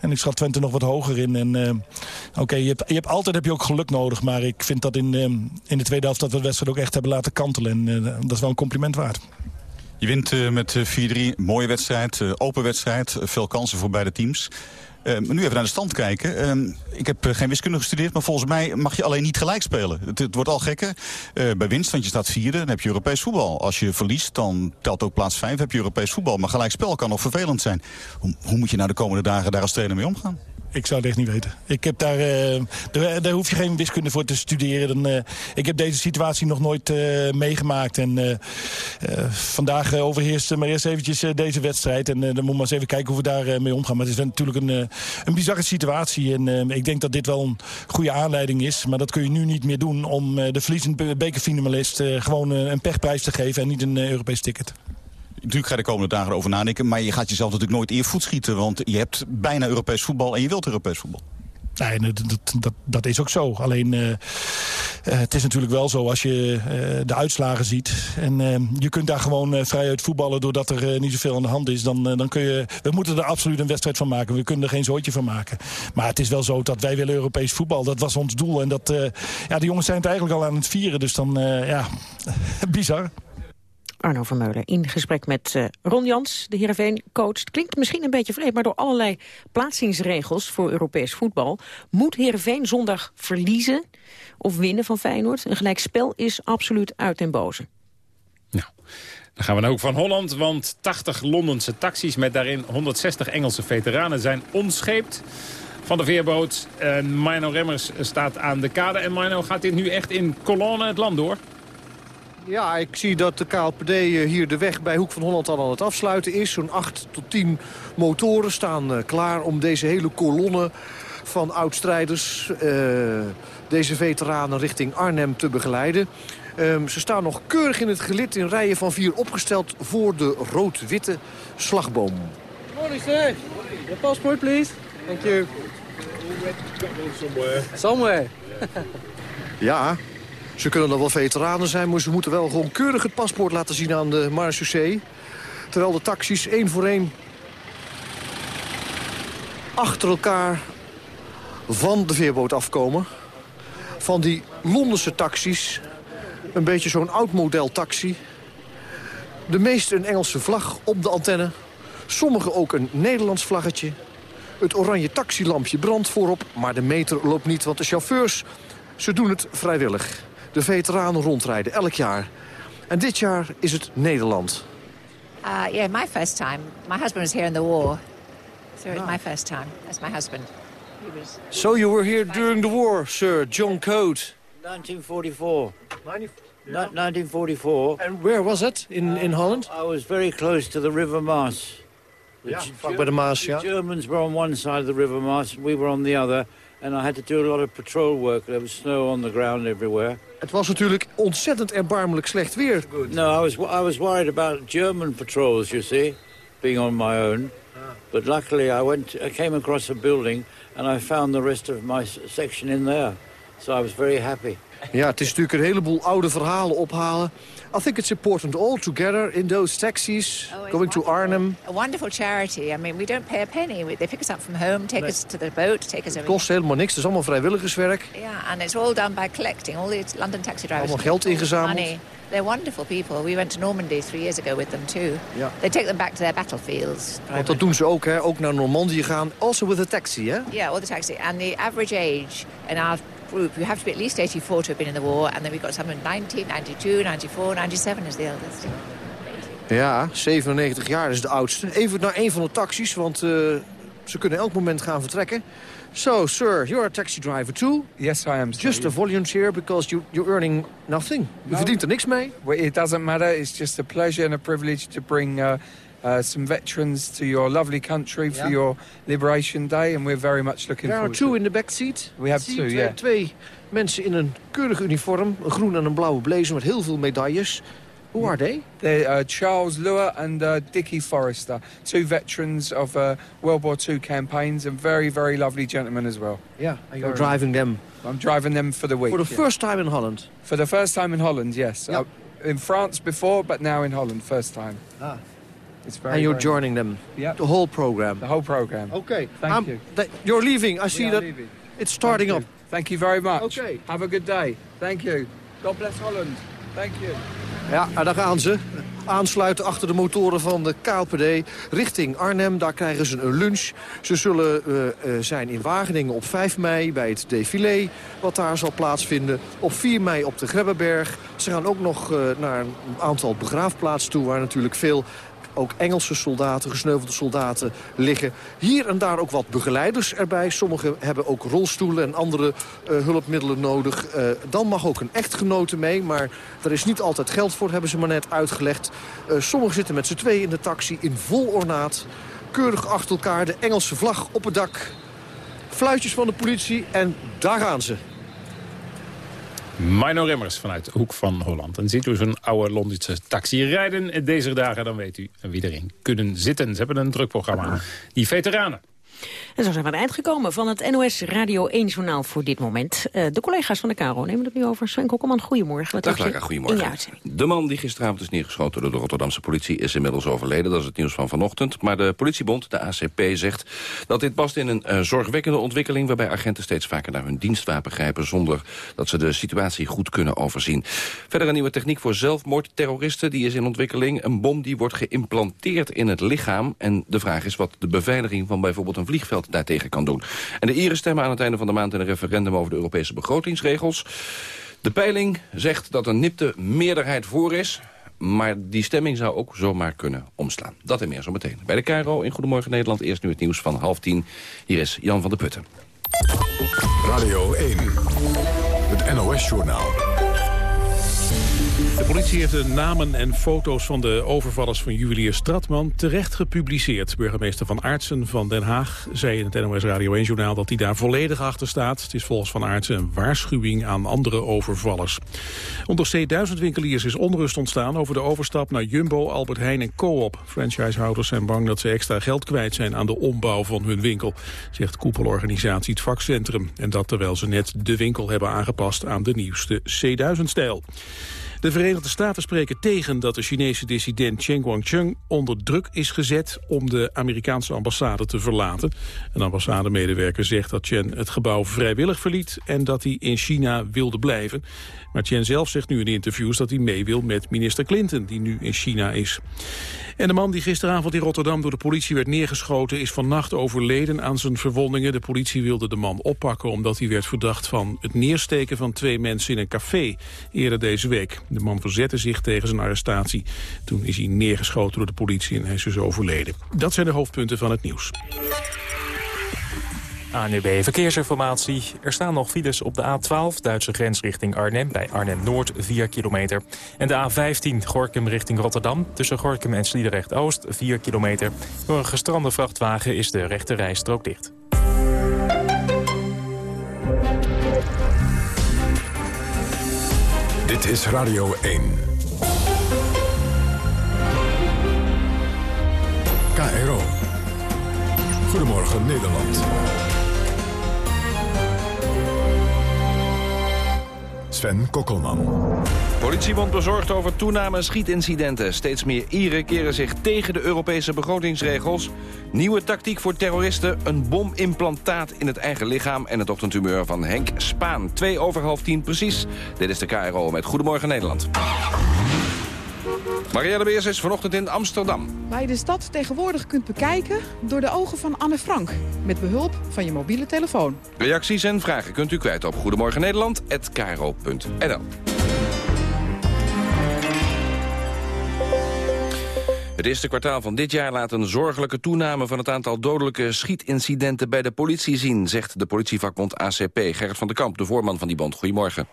En ik schat Twente nog wat hoger in. En eh, oké, je, hebt, je hebt altijd heb je ook geluk nodig. Maar ik vind dat in, eh, in de tweede helft dat we de wedstrijd ook echt hebben laten kantelen. En dat is wel een compliment waard. Je wint met eh, 4-3. Mooie wedstrijd, open wedstrijd. veel kansen voor beide teams. Eh, maar nu even naar de stand kijken. Eh, ik heb eh, geen wiskunde gestudeerd, maar volgens mij mag je alleen niet gelijk spelen. Het, het wordt al gekker. Eh, bij winst, want je staat vierde, dan heb je Europees voetbal. Als je verliest, dan telt ook plaats vijf, heb je Europees voetbal. Maar gelijk spel kan nog vervelend zijn. Hoe, hoe moet je nou de komende dagen daar als trainer mee omgaan? Ik zou het echt niet weten. Ik heb daar, eh, daar, daar hoef je geen wiskunde voor te studeren. Dan, eh, ik heb deze situatie nog nooit eh, meegemaakt. En vandaag overheerst maar eerst eventjes deze wedstrijd. En dan moeten we maar eens even kijken hoe we daar eh, mee omgaan. Maar het is natuurlijk een, een bizarre situatie. En ik denk dat dit wel een goede aanleiding is. Maar dat kun je nu niet meer doen om de verliezende bekerfinalist gewoon een pechprijs te geven. En niet een Europees ticket. Natuurlijk ga je de komende dagen erover nadenken. Maar je gaat jezelf natuurlijk nooit eer voet schieten. Want je hebt bijna Europees voetbal en je wilt Europees voetbal. Nee, dat, dat, dat, is ook zo. Alleen, eh, eh, het is natuurlijk wel zo als je eh, de uitslagen ziet. En je kunt daar gewoon eh, vrij uit voetballen doordat er niet zoveel aan de hand is. Dan, dan kun je, we moeten er absoluut een wedstrijd van maken. We kunnen er geen zootje van maken. Maar het is wel zo dat wij willen Europees voetbal. Dat was ons doel. En dat, ja, de jongens zijn het eigenlijk al aan het vieren. Dus dan, ja, *laughs* bizar. Arno Vermeulen in gesprek met uh, Ron Jans, de Heerenveen-coach. Klinkt misschien een beetje vreemd, maar door allerlei plaatsingsregels voor Europees voetbal... moet Heerenveen zondag verliezen of winnen van Feyenoord. Een gelijkspel is absoluut uit den boze. Nou, dan gaan we naar Hoek van Holland, want 80 Londense taxis... met daarin 160 Engelse veteranen zijn onscheept van de veerboot. En Mino Remmers staat aan de kade. En Mino, gaat dit nu echt in kolonne het land door? Ja, ik zie dat de KLPD eh, hier de weg bij Hoek van Holland al aan het afsluiten is. Zo'n 8 tot 10 motoren staan eh, klaar om deze hele kolonne van oudstrijders... Uh, deze veteranen richting Arnhem te begeleiden. Um, ze staan nog keurig in het gelid in rijen van vier opgesteld voor de rood-witte slagboom. Morning, sir. Your passport, please. Thank you. Somewhere. Somewhere. ja, ze kunnen dan wel veteranen zijn, maar ze moeten wel gewoon keurig het paspoort laten zien aan de marechaussee. Terwijl de taxis één voor één achter elkaar van de veerboot afkomen. Van die Londense taxis. Een beetje zo'n oud model taxi. De meeste een Engelse vlag op de antenne. Sommige ook een Nederlands vlaggetje. Het oranje taxilampje brandt voorop, maar de meter loopt niet... want de chauffeurs, ze doen het vrijwillig. De veteranen rondrijden, elk jaar. En dit jaar is het Nederland. Uh, yeah, my first time. My husband was here in the war. So it's my first time. That's my husband. He was... So you were here during the war, sir, John Code. 1944. 1944. And where was it? In, in Holland? I was very close to the River Maas. Ja, vlak bij de Maas, ja. The Germans were on one side of the River Maas, we were on the other. And I had to do a lot of patrol work. There was snow on the ground everywhere. Het was natuurlijk ontzettend erbarmelijk slecht weer. No, I was, I was worried about German patrols, you see, being on my own. But luckily I, went, I came across a building and I found the rest of my section in there. So I was very happy. Ja, het is natuurlijk een heleboel oude verhalen ophalen. I think it's important all together in those taxis Oh, going to Arnhem. A wonderful charity. I mean, we don't pay a penny. We- They pick us up from home, take Nee. us to the boat, take us Het kost helemaal niks, het is allemaal vrijwilligerswerk. Yeah, and it's all done by collecting. All the London taxi drivers. Allemaal geld ingezameld. Money. They're wonderful people. We went to Normandy three years ago with them too. Ja. They take them back to their battlefields. Want dat doen ze ook, hè? ook naar Normandië gaan. Also with a taxi, hè? Yeah, all the taxi. And the average age in our group, you have to be at least 84 to have been in the war. And then we've got some in 90, 92, 94, 97 is the eldest. Ja, 97 jaar is de oudste. Even naar een van de taxis, want eh, ze kunnen elk moment gaan vertrekken. So, sir, you're a taxi driver too? Yes, I am. Just a volunteer because you, you're earning nothing. No. verdient er niks mee. Well, it doesn't matter. It's just a pleasure and a privilege to bring uh, uh, some veterans to your lovely country for Yeah. your Liberation Day, and we're very much looking There are forward two in the back seat. We have two, twee, yeah. twee mensen in een keurig uniform. Een groen en een blauwe blazer met heel veel medailles. Who are they? They're uh, Charles Lure and uh, Dickie Forrester, two veterans of uh, World War II campaigns, and very, very lovely gentlemen as well. Yeah, and you're Very- driving them. I'm driving them for the week. For the yeah. first time in Holland. For the first time in Holland, yes. Yeah. Uh, in France before, but now in Holland, first time. Ah. It's very, and you're very- joining them. Yeah. The whole program. The whole program. Okay. Thank Um, you. you're leaving. I see that leaving. it's starting Thank up. you. Thank you very much. Okay. Have a good day. Thank you. God bless Holland. Thank you. Ja, en daar gaan ze. Aansluiten achter de motoren van de KLPD richting Arnhem. Daar krijgen ze een lunch. Ze zullen eh, eh, zijn in Wageningen op 5 mei bij het défilé... wat daar zal plaatsvinden. Op 4 mei op de Grebbeberg. Ze gaan ook nog eh, naar een aantal begraafplaatsen toe... waar natuurlijk veel ook Engelse soldaten, gesneuvelde soldaten liggen. Hier en daar ook wat begeleiders erbij. Sommigen hebben ook rolstoelen en andere eh, hulpmiddelen nodig. Eh, dan mag ook een echtgenote mee, maar daar is niet altijd geld voor, hebben ze maar net uitgelegd. Eh, sommigen zitten met z'n tweeën in de taxi in vol ornaat. Keurig achter elkaar, de Engelse vlag op het dak. Fluitjes van de politie en daar gaan ze. Mino Remmers vanuit de Hoek van Holland. En ziet u zo'n oude Londense taxi rijden deze dagen... dan weet u wie erin kunnen zitten. Ze hebben een druk programma. Die veteranen. En zo zijn we aan het eind gekomen van het NOS Radio 1-journaal voor dit moment. Uh, de collega's van de KRO nemen het nu over. Sven Kokkelman, goedemorgen. Wat Dag Lara, goedemorgen. De man die gisteravond is neergeschoten door de Rotterdamse politie... is inmiddels overleden, dat is het nieuws van vanochtend. Maar de politiebond, de ACP, zegt dat dit past in een uh, zorgwekkende ontwikkeling... waarbij agenten steeds vaker naar hun dienstwapen grijpen... zonder dat ze de situatie goed kunnen overzien. Verder een nieuwe techniek voor zelfmoordterroristen, die is in ontwikkeling. Een bom die wordt geïmplanteerd in het lichaam. En de vraag is wat de beveiliging van bijvoorbeeld een vliegveld daartegen kan doen. En de Ieren stemmen aan het einde van de maand in een referendum over de Europese begrotingsregels. De peiling zegt dat een nipte meerderheid voor is. Maar die stemming zou ook zomaar kunnen omslaan. Dat en meer zo meteen. Bij de KRO in Goedemorgen Nederland. Eerst nu het nieuws van half tien. Hier is Jan van der Putten. Radio 1. Het NOS-journaal. De politie heeft de namen en foto's van de overvallers van juwelier Stratman terecht gepubliceerd. Burgemeester Van Aartsen van Den Haag zei in het NOS Radio 1-journaal dat hij daar volledig achter staat. Het is volgens Van Aartsen een waarschuwing aan andere overvallers. Onder C1000-winkeliers is onrust ontstaan over de overstap naar Jumbo, Albert Heijn en Coop. Franchisehouders zijn bang dat ze extra geld kwijt zijn aan de ombouw van hun winkel, zegt koepelorganisatie het vakcentrum. En dat terwijl ze net de winkel hebben aangepast aan de nieuwste C1000-stijl. De Verenigde Staten spreken tegen dat de Chinese dissident Chen Guangcheng onder druk is gezet om de Amerikaanse ambassade te verlaten. Een ambassademedewerker zegt dat Chen het gebouw vrijwillig verliet en dat hij in China wilde blijven. Maar zelf zegt nu in interviews dat hij mee wil met minister Clinton, die nu in China is. En de man die gisteravond in Rotterdam door de politie werd neergeschoten... is vannacht overleden aan zijn verwondingen. De politie wilde de man oppakken omdat hij werd verdacht van het neersteken van twee mensen in een café eerder deze week. De man verzette zich tegen zijn arrestatie. Toen is hij neergeschoten door de politie en hij is dus overleden. Dat zijn de hoofdpunten van het nieuws. ANUB Verkeersinformatie. Er staan nog files op de A12, Duitse grens richting Arnhem... bij Arnhem-Noord, 4 kilometer. En de A15, Gorkum richting Rotterdam... tussen Gorkum en Sliedrecht-Oost, 4 kilometer. Door een gestrande vrachtwagen is de rechte rijstrook dicht. Dit is Radio 1. KRO. Goedemorgen Nederland. Sven Kokkelman. Politiebond bezorgd over toename schietincidenten. Steeds meer Ieren keren zich tegen de Europese begrotingsregels. Nieuwe tactiek voor terroristen. Een bomimplantaat in het eigen lichaam. En het ochtendhumeur van Henk Spaan. Twee over half tien precies. Dit is de KRO met Goedemorgen Nederland. Marielle Beers is vanochtend in Amsterdam. Waar je de stad tegenwoordig kunt bekijken door de ogen van Anne Frank. Met behulp van je mobiele telefoon. Reacties en vragen kunt u kwijt op Goedemorgen Nederland@kro.nl. Het eerste kwartaal van dit jaar laat een zorgelijke toename van het aantal dodelijke schietincidenten bij de politie zien, zegt de politievakbond ACP. Gerrit van der Kamp, de voorman van die bond. Goedemorgen.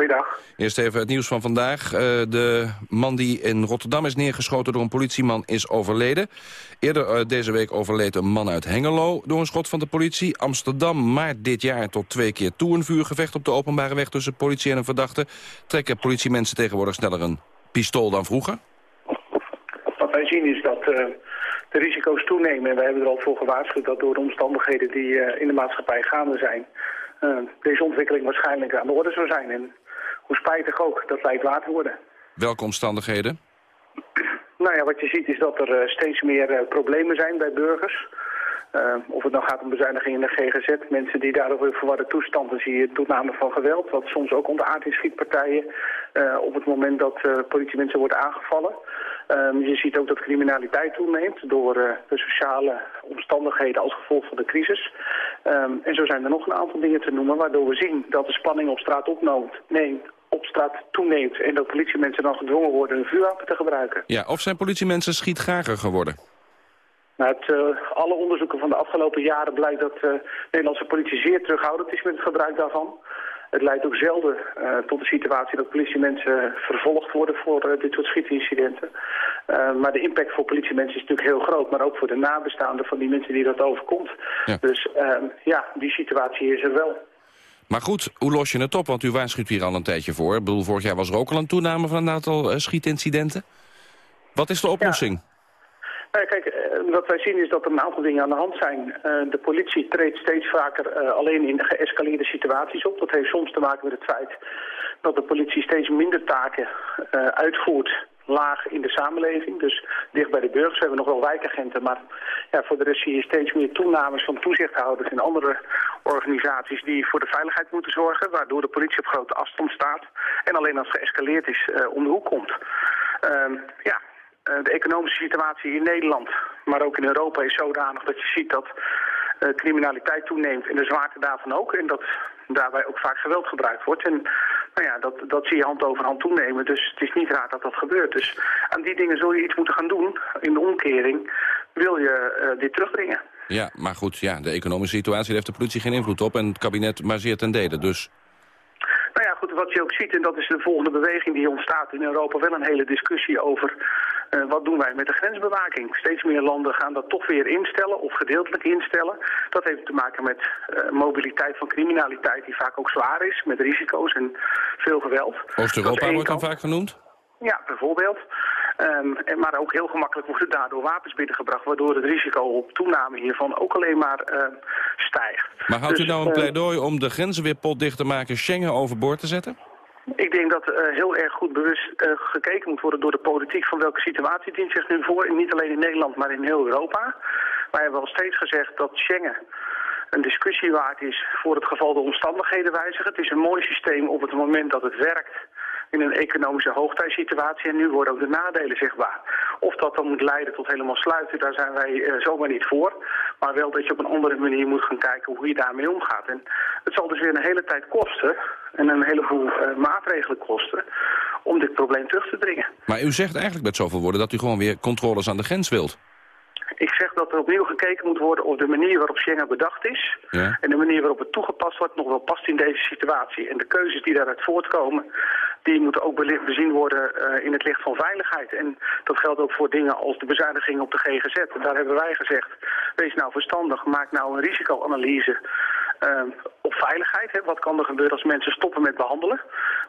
Goeiedag. Eerst even het nieuws van vandaag. Uh, de man die in Rotterdam is neergeschoten door een politieman is overleden. Eerder uh, deze week overleed een man uit Hengelo door een schot van de politie. Amsterdam maart dit jaar tot twee keer toe een vuurgevecht op de openbare weg tussen politie en een verdachte. Trekken politiemensen tegenwoordig sneller een pistool dan vroeger? Wat wij zien is dat uh, de risico's toenemen. En wij hebben er al voor gewaarschuwd dat door de omstandigheden die in de maatschappij gaande zijn... deze ontwikkeling waarschijnlijk aan de orde zou zijn. En hoe spijtig ook, dat lijkt waar te worden. Welke omstandigheden? Nou ja, wat je ziet is dat er uh, steeds meer uh, problemen zijn bij burgers. Uh, of het nou gaat om bezuinigingen in de GGZ, mensen die daardoor in verwarde toestanden zie je toename van geweld, wat soms ook ontaart in schietpartijen op het moment dat politiemensen worden aangevallen. Um, je ziet ook dat criminaliteit toeneemt door de sociale omstandigheden als gevolg van de crisis. Um, en zo zijn er nog een aantal dingen te noemen waardoor we zien dat de spanning op straat opneemt, neemt, op straat toeneemt en dat politiemensen dan gedwongen worden een vuurwapen te gebruiken. Ja, of zijn politiemensen schietgrager geworden? Nou, uit uh, alle onderzoeken van de afgelopen jaren blijkt dat uh, de Nederlandse politie zeer terughoudend is met het gebruik daarvan. Het leidt ook zelden uh, tot de situatie dat politiemensen vervolgd worden voor dit soort schietincidenten. maar de impact voor politiemensen is natuurlijk heel groot, maar ook voor de nabestaanden van die mensen die dat overkomt. Ja. Dus ja, die situatie is er wel. Maar goed, hoe los je het op? Want u waarschuwt hier al een tijdje voor. Ik bedoel, vorig jaar was er ook al een toename van een aantal uh, schietincidenten. Wat is de oplossing? Ja. Nou, kijk, eh, wat wij zien is dat er een aantal dingen aan de hand zijn. Eh, de politie treedt steeds vaker eh, alleen in geëscaleerde situaties op. Dat heeft soms te maken met het feit dat de politie steeds minder taken uitvoert laag in de samenleving, dus dicht bij de burgers. We hebben nog wel wijkagenten, maar ja, voor de rest zie je steeds meer toenames van toezichthouders en andere organisaties die voor de veiligheid moeten zorgen, waardoor de politie op grote afstand staat en alleen als geëscaleerd is om de hoek komt. Ehm, ja, eh, de economische situatie in Nederland, maar ook in Europa is zodanig dat je ziet dat uh, criminaliteit toeneemt en de zwaarte daarvan ook. En dat daarbij ook vaak geweld gebruikt wordt. En nou ja, dat, dat zie je hand over hand toenemen. Dus het is niet raar dat dat gebeurt. Dus aan die dingen zul je iets moeten gaan doen. In de omkering wil je uh, dit terugdringen. Ja, maar goed, ja, de economische situatie heeft de politie geen invloed op. En het kabinet maar zeer ten dele, dus... Nou ja, goed, wat je ook ziet, en dat is de volgende beweging die ontstaat in Europa... wel een hele discussie over uh, wat doen wij met de grensbewaking. Steeds meer landen gaan dat toch weer instellen of gedeeltelijk instellen. Dat heeft te maken met uh, mobiliteit van criminaliteit die vaak ook zwaar is... met risico's en veel geweld. Oost-Europa wordt dan vaak genoemd? Ja, bijvoorbeeld. Um, en, maar ook heel gemakkelijk worden daardoor wapens binnengebracht... waardoor het risico op toename hiervan ook alleen maar uh, stijgt. Maar houdt dus, u nou een pleidooi om de grenzen weer potdicht te maken... Schengen overboord te zetten? Ik denk dat uh, heel erg goed bewust uh, gekeken moet worden door de politiek... van welke situatie dient zich nu voor. En niet alleen in Nederland, maar in heel Europa. Wij hebben al steeds gezegd dat Schengen een discussie waard is... voor het geval de omstandigheden wijzigen. Het is een mooi systeem op het moment dat het werkt in een economische hoogtijdsituatie. En nu worden ook de nadelen zichtbaar. Of dat dan moet leiden tot helemaal sluiten, daar zijn wij uh, zomaar niet voor. Maar wel dat je op een andere manier moet gaan kijken hoe je daarmee omgaat. En het zal dus weer een hele tijd kosten en een heleboel uh, maatregelen kosten om dit probleem terug te dringen. Maar u zegt eigenlijk met zoveel woorden dat u gewoon weer controles aan de grens wilt. Ik zeg dat er opnieuw gekeken moet worden of de manier waarop Schengen bedacht is... Ja. en de manier waarop het toegepast wordt nog wel past in deze situatie. En de keuzes die daaruit voortkomen, die moeten ook bezien worden uh, in het licht van veiligheid. En dat geldt ook voor dingen als de bezuiniging op de GGZ. En daar hebben wij gezegd, wees nou verstandig, maak nou een risicoanalyse... Uh, op veiligheid. Hè. Wat kan er gebeuren als mensen stoppen met behandelen?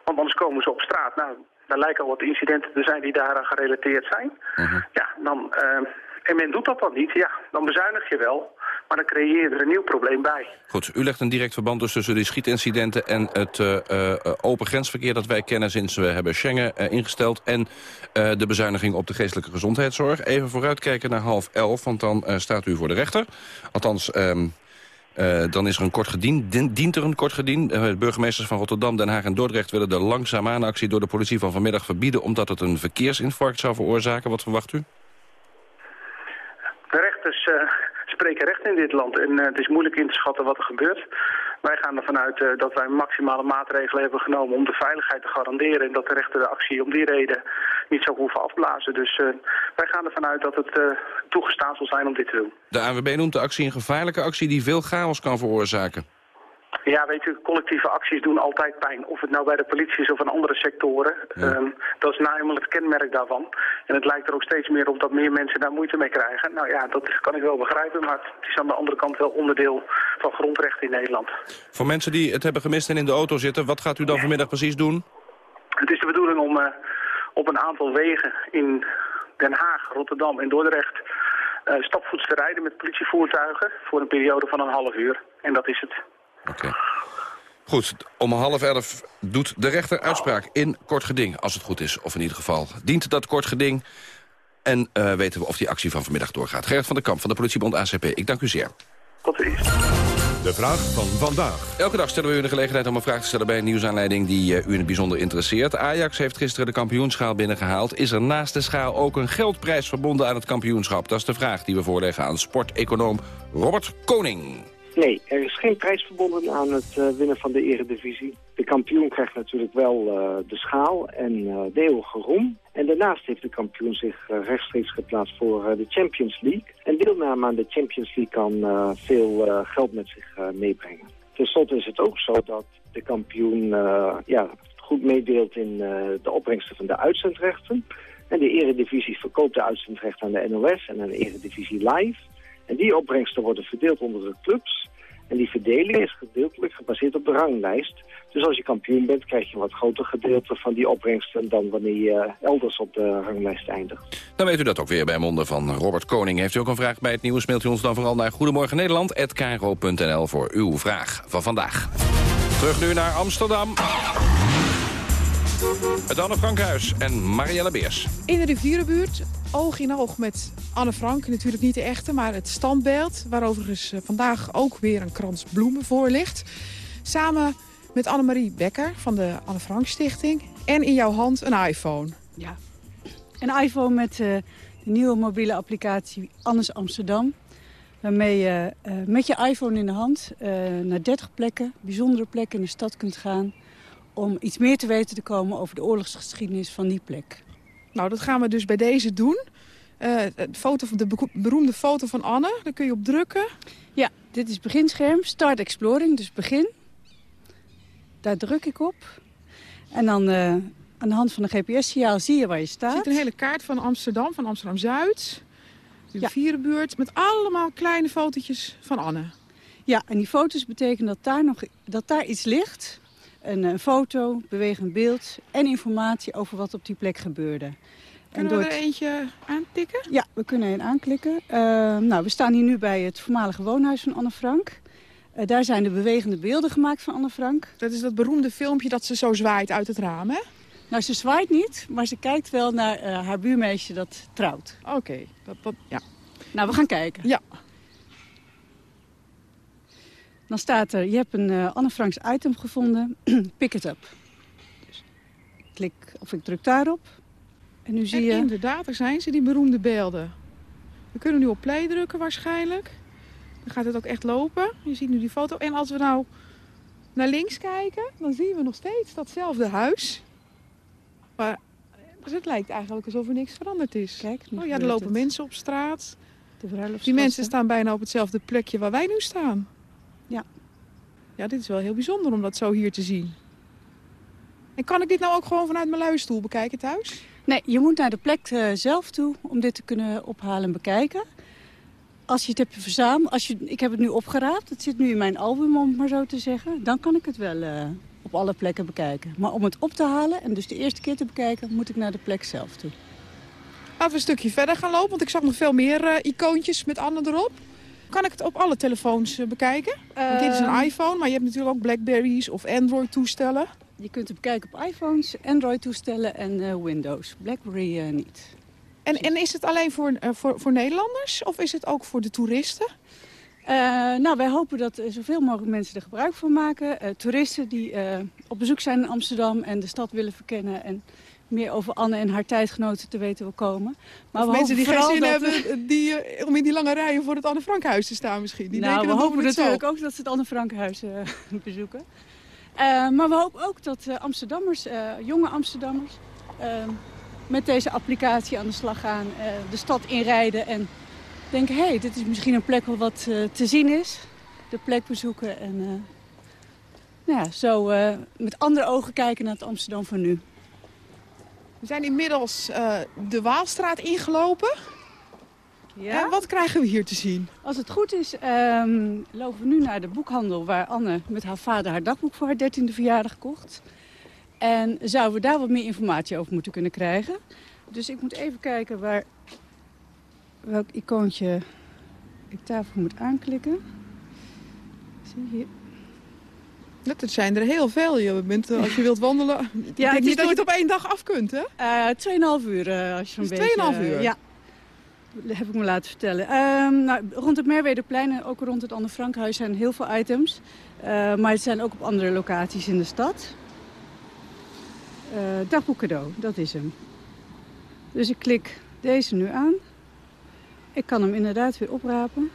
Want anders komen ze op straat. Nou, daar lijken al wat incidenten te zijn die daaraan gerelateerd zijn. Uh -huh. Ja, dan... Uh, en men doet dat dan niet, ja, dan bezuinig je wel. Maar dan creëer je er een nieuw probleem bij. Goed, u legt een direct verband dus tussen die schietincidenten... en het uh, uh, open grensverkeer dat wij kennen sinds we hebben Schengen uh, ingesteld... en de bezuiniging op de geestelijke gezondheidszorg. Even vooruitkijken naar half elf, want dan staat u voor de rechter. Althans... Uh, dan is er een kort gedien. Dient er een kort gedien? Uh, de burgemeesters van Rotterdam, Den Haag en Dordrecht... willen de langzaamaan actie door de politie van vanmiddag verbieden... omdat het een verkeersinfarct zou veroorzaken. Wat verwacht u? Rechters uh, spreken recht in dit land en uh, het is moeilijk in te schatten wat er gebeurt. Wij gaan ervan uit uh, dat wij maximale maatregelen hebben genomen om de veiligheid te garanderen en dat de rechter de actie om die reden niet zou hoeven afblazen. Dus wij gaan ervan uit dat het toegestaan zal zijn om dit te doen. De AWB noemt de actie een gevaarlijke actie die veel chaos kan veroorzaken. Ja, weet u, collectieve acties doen altijd pijn. Of het nou bij de politie is of in andere sectoren. Ja. Um, dat is namelijk het kenmerk daarvan. En het lijkt er ook steeds meer op dat meer mensen daar moeite mee krijgen. Nou ja, dat kan ik wel begrijpen, maar het is aan de andere kant wel onderdeel van grondrechten in Nederland. Voor mensen die het hebben gemist en in de auto zitten, wat gaat u dan vanmiddag precies doen? Het is de bedoeling om uh, op een aantal wegen in Den Haag, Rotterdam en Dordrecht... Uh, stapvoets te rijden met politievoertuigen voor een periode van een half uur. En dat is het. Oké. Okay. Goed, om half elf doet de rechter uitspraak in kort geding, als het goed is. Of in ieder geval dient dat kort geding. En uh, weten we of die actie van vanmiddag doorgaat. Gerrit van der Kamp van de politiebond ACP, ik dank u zeer. Tot ziens. De vraag van vandaag. Elke dag stellen we u de gelegenheid om een vraag te stellen bij een nieuwsaanleiding die uh, u in het bijzonder interesseert. Ajax heeft gisteren de kampioenschaal binnengehaald. Is er naast de schaal ook een geldprijs verbonden aan het kampioenschap? Dat is de vraag die we voorleggen aan sporteconoom Robert Koning. Nee, er is geen prijs verbonden aan het uh, winnen van de eredivisie. De kampioen krijgt natuurlijk wel uh, de schaal en uh, de roem. En daarnaast heeft de kampioen zich rechtstreeks geplaatst voor de Champions League. En deelname aan de Champions League kan veel geld met zich meebrengen. Ten slotte is het ook zo dat de kampioen ja, goed meedeelt in de opbrengsten van de uitzendrechten. En de eredivisie verkoopt de uitzendrechten aan de NOS en aan de eredivisie live. En die opbrengsten worden verdeeld onder de clubs. En die verdeling is gedeeltelijk gebaseerd op de ranglijst. Dus als je kampioen bent, krijg je een wat groter gedeelte van die opbrengsten... dan wanneer je elders op de ranglijst eindigt. Dan weet u dat ook weer bij monden van Robert Koning. Heeft u ook een vraag bij het nieuws, mailt u ons dan vooral naar Goedemorgen Nederland@kro.nl voor uw vraag van vandaag. Terug nu naar Amsterdam. Het Anne Frankhuis en Marielle Beers. In de rivierenbuurt, oog in oog met Anne Frank. Natuurlijk niet de echte, maar het standbeeld... waar overigens eh, vandaag ook weer een krans bloemen voor ligt. Samen met Annemarie Becker van de Anne Frank Stichting. En in jouw hand een iPhone. Ja, een iPhone met uh, de nieuwe mobiele applicatie Annes Amsterdam. Waarmee je uh, met je iPhone in de hand naar 30 plekken, bijzondere plekken in de stad kunt gaan... om iets meer te weten te komen over de oorlogsgeschiedenis van die plek. Nou, dat gaan we dus bij deze doen. de, foto van de beroemde foto van Anne, daar kun je op drukken. Ja, dit is beginscherm, Start Exploring, dus begin. Daar druk ik op. En dan uh, aan de hand van een GPS-signaal zie je waar je staat. Je ziet een hele kaart van Amsterdam, van Amsterdam-Zuid. De rivierenbuurt, met allemaal kleine fotootjes van Anne. Ja, en die foto's betekenen dat daar, nog, dat daar iets ligt. Een, een foto, bewegend beeld en informatie over wat op die plek gebeurde. Kunnen we er eentje aantikken? Ja, we kunnen een aanklikken. Uh, nou, we staan hier nu bij het voormalige woonhuis van Anne Frank. Uh, daar zijn de bewegende beelden gemaakt van Anne Frank. Dat is dat beroemde filmpje dat ze zo zwaait uit het raam, hè? Nou, ze zwaait niet, maar ze kijkt wel naar uh, haar buurmeisje dat trouwt. Oké, okay, dat, dat, ja. Nou, we gaan kijken. Ja. Dan staat er, je hebt een uh, Anne Franks item gevonden, *clears throat* pick it up. Dus ik klik of ik druk daarop. En nu zie en je... inderdaad, er zijn ze, die beroemde beelden. We kunnen nu op play drukken waarschijnlijk. Dan gaat het ook echt lopen. Je ziet nu die foto. En als we nou naar links kijken, dan zien we nog steeds datzelfde huis. Maar het lijkt eigenlijk alsof er niks veranderd is. Kijk, oh ja, er lopen het. mensen op straat. De die mensen staan bijna op hetzelfde plekje waar wij nu staan. Ja. Ja, dit is wel heel bijzonder om dat zo hier te zien. En kan ik dit nou ook gewoon vanuit mijn luie stoel bekijken thuis? Nee, je moet naar de plek uh, zelf toe om dit te kunnen ophalen en bekijken. Als je het hebt verzameld, als je, ik heb het nu opgeraapt, het zit nu in mijn album om het maar zo te zeggen, dan kan ik het wel uh, op alle plekken bekijken. Maar om het op te halen en dus de eerste keer te bekijken, moet ik naar de plek zelf toe. Laten we een stukje verder gaan lopen, want ik zag nog veel meer uh, icoontjes met Anne erop. Kan ik het op alle telefoons uh, bekijken? Want dit is een iPhone, maar je hebt natuurlijk ook Blackberries of Android-toestellen. Je kunt het bekijken op iPhones, Android-toestellen en Windows. Blackberry niet. En, en is het alleen voor, voor, voor Nederlanders of is het ook voor de toeristen? Uh, nou, wij hopen dat uh, zoveel mogelijk mensen er gebruik van maken. toeristen die op bezoek zijn in Amsterdam en de stad willen verkennen... en meer over Anne en haar tijdgenoten te weten wil komen. Maar of mensen die geen zin hebben die, om in die lange rijen voor het Anne Frankhuis te staan misschien. Die nou, denken, we dat hopen we natuurlijk ook dat ze het Anne Frankhuis *laughs* bezoeken. maar we hopen ook dat Amsterdammers, jonge Amsterdammers met deze applicatie aan de slag gaan, de stad inrijden en denken, hé, hey, dit is misschien een plek waar wat te zien is. De plek bezoeken en nou ja, zo met andere ogen kijken naar het Amsterdam van nu. We zijn inmiddels de Waalstraat ingelopen. Ja. En wat krijgen we hier te zien? Als het goed is, um, lopen we nu naar de boekhandel waar Anne met haar vader haar dagboek voor haar dertiende verjaardag kocht. En zouden we daar wat meer informatie over moeten kunnen krijgen. Dus ik moet even kijken waar, welk icoontje ik daarvoor moet aanklikken. Zie je hier. Dat zijn er heel veel. Je bent, als je wilt wandelen, *laughs* ik ja, denk niet dat je het op één dag af kunt, hè? Uh, 2,5 uur uh, als je een beetje... 2,5 uur? ja, dat heb ik me laten vertellen. Uh, nou, rond het Merwederplein en ook rond het Anne Frankhuis zijn heel veel items. Uh, maar het zijn ook op andere locaties in de stad. Uh, dagboek cadeau, dat is hem. Dus ik klik deze nu aan. Ik kan hem inderdaad weer oprapen.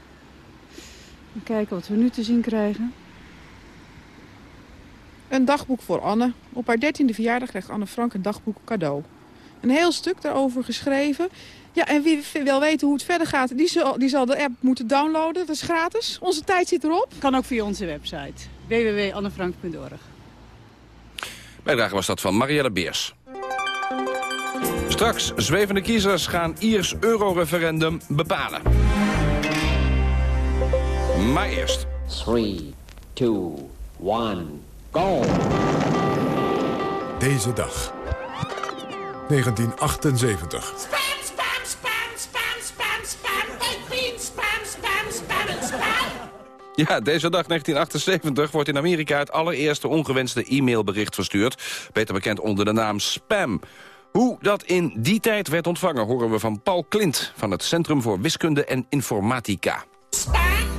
En kijken wat we nu te zien krijgen. Een dagboek voor Anne. Op haar dertiende verjaardag krijgt Anne Frank een dagboek cadeau. Een heel stuk daarover geschreven. Ja, en wie wil weten hoe het verder gaat, die zal, die zal de app moeten downloaden. Dat is gratis. Onze tijd zit erop. Kan ook via onze website. www.annefrank.org Bijdrage was dat van Marielle Beers. Straks, zwevende kiezers gaan Iers euroreferendum bepalen. Maar eerst... 3, 2, 1, Deze dag. 1978. Spam, spam, spam, spam, spam, spam. Beans, spam, spam, spam, spam. Ja, deze dag 1978 wordt in Amerika het allereerste ongewenste e-mailbericht verstuurd. Beter bekend onder de naam spam. Hoe dat in die tijd werd ontvangen horen we van Paul Klint... van het Centrum voor Wiskunde en Informatica. Spam.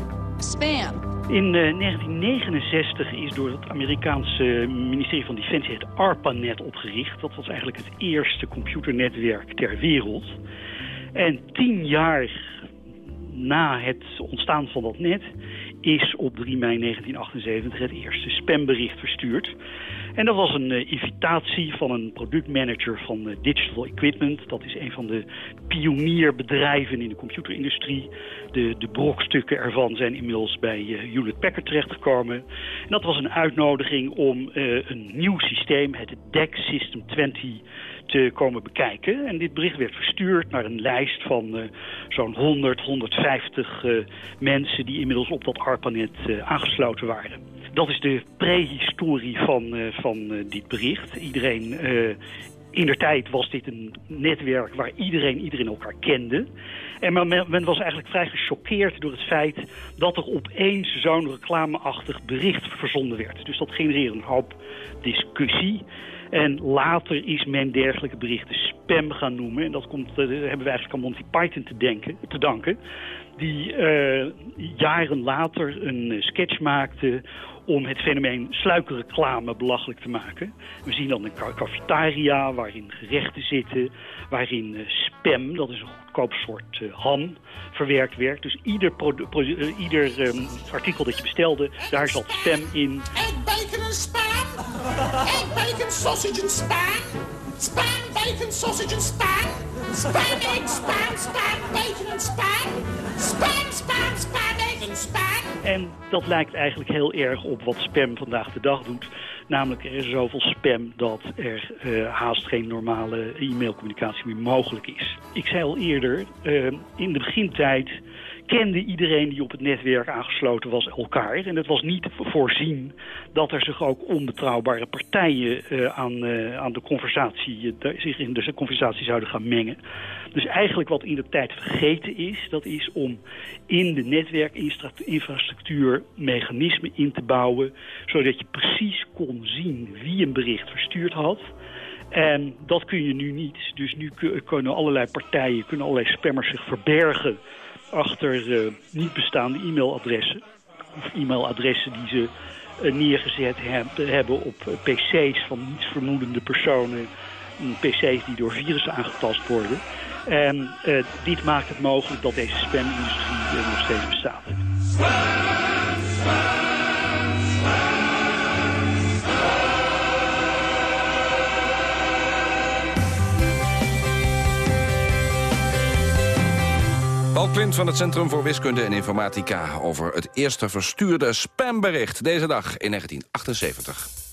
In eh, 1969 is door het Amerikaanse ministerie van Defensie het ARPANET opgericht. Dat was eigenlijk het eerste computernetwerk ter wereld. En tien jaar na het ontstaan van dat net is op 3 mei 1978 het eerste spambericht verstuurd. En dat was een eh, invitatie van een productmanager van eh, Digital Equipment. Dat is een van de pionierbedrijven in de computerindustrie. De, de brokstukken ervan zijn inmiddels bij eh, Hewlett Packard terechtgekomen. En dat was een uitnodiging om een nieuw systeem, het DEC System 20 te komen bekijken. En dit bericht werd verstuurd naar een lijst van eh, zo'n 100, 150 eh, mensen die inmiddels op dat ARPANET eh, aangesloten waren. Dat is de prehistorie van, eh, van eh, dit bericht. Iedereen... eh, in der tijd was dit een netwerk waar iedereen iedereen elkaar kende. En men, men was eigenlijk vrij gechoqueerd door het feit dat er opeens zo'n reclameachtig bericht verzonden werd. Dus dat genereerde een hoop discussie. En later is men dergelijke berichten spam gaan noemen. En dat komt, eh, hebben we eigenlijk aan Monty Python te, denken, te danken. Die eh, jaren later een eh, sketch maakte om het fenomeen sluikreclame belachelijk te maken. We zien dan een ca- cafetaria waarin gerechten zitten, waarin spam, dat is een goedkoop soort ham, verwerkt werd. Dus ieder, ieder ehm, artikel dat je bestelde, daar zat spam in. Spam. Egg, bacon, sausage en spam. Spam, bacon, sausage en spam. Spam, egg, spam, spam, bacon en spam. Spam, spam, spam, egg en spam. En dat lijkt eigenlijk heel erg op wat spam vandaag de dag doet. Namelijk, er is zoveel spam dat er eh, haast geen normale e-mailcommunicatie meer mogelijk is. Ik zei al eerder, eh, in de begintijd kende iedereen die op het netwerk aangesloten was elkaar. En het was niet voorzien dat er zich ook onbetrouwbare partijen eh, aan, eh, aan de conversatie, eh, zich in de conversatie zouden gaan mengen. Dus eigenlijk wat in de tijd vergeten is, dat is om in de netwerkinfrastructuur mechanismen in te bouwen, zodat je precies kon zien wie een bericht verstuurd had. En dat kun je nu niet. Dus nu ku- kunnen allerlei partijen, kunnen allerlei spammers zich verbergen achter niet bestaande e-mailadressen. Of e-mailadressen die ze eh, neergezet heb- hebben op eh, pc's van nietsvermoedende personen. mm, pc's die door virussen aangetast worden. En eh, dit maakt het mogelijk dat deze spamindustrie eh, nog steeds bestaat. Paul Klint van het Centrum voor Wiskunde en Informatica... over het eerste verstuurde spambericht deze dag in 1978.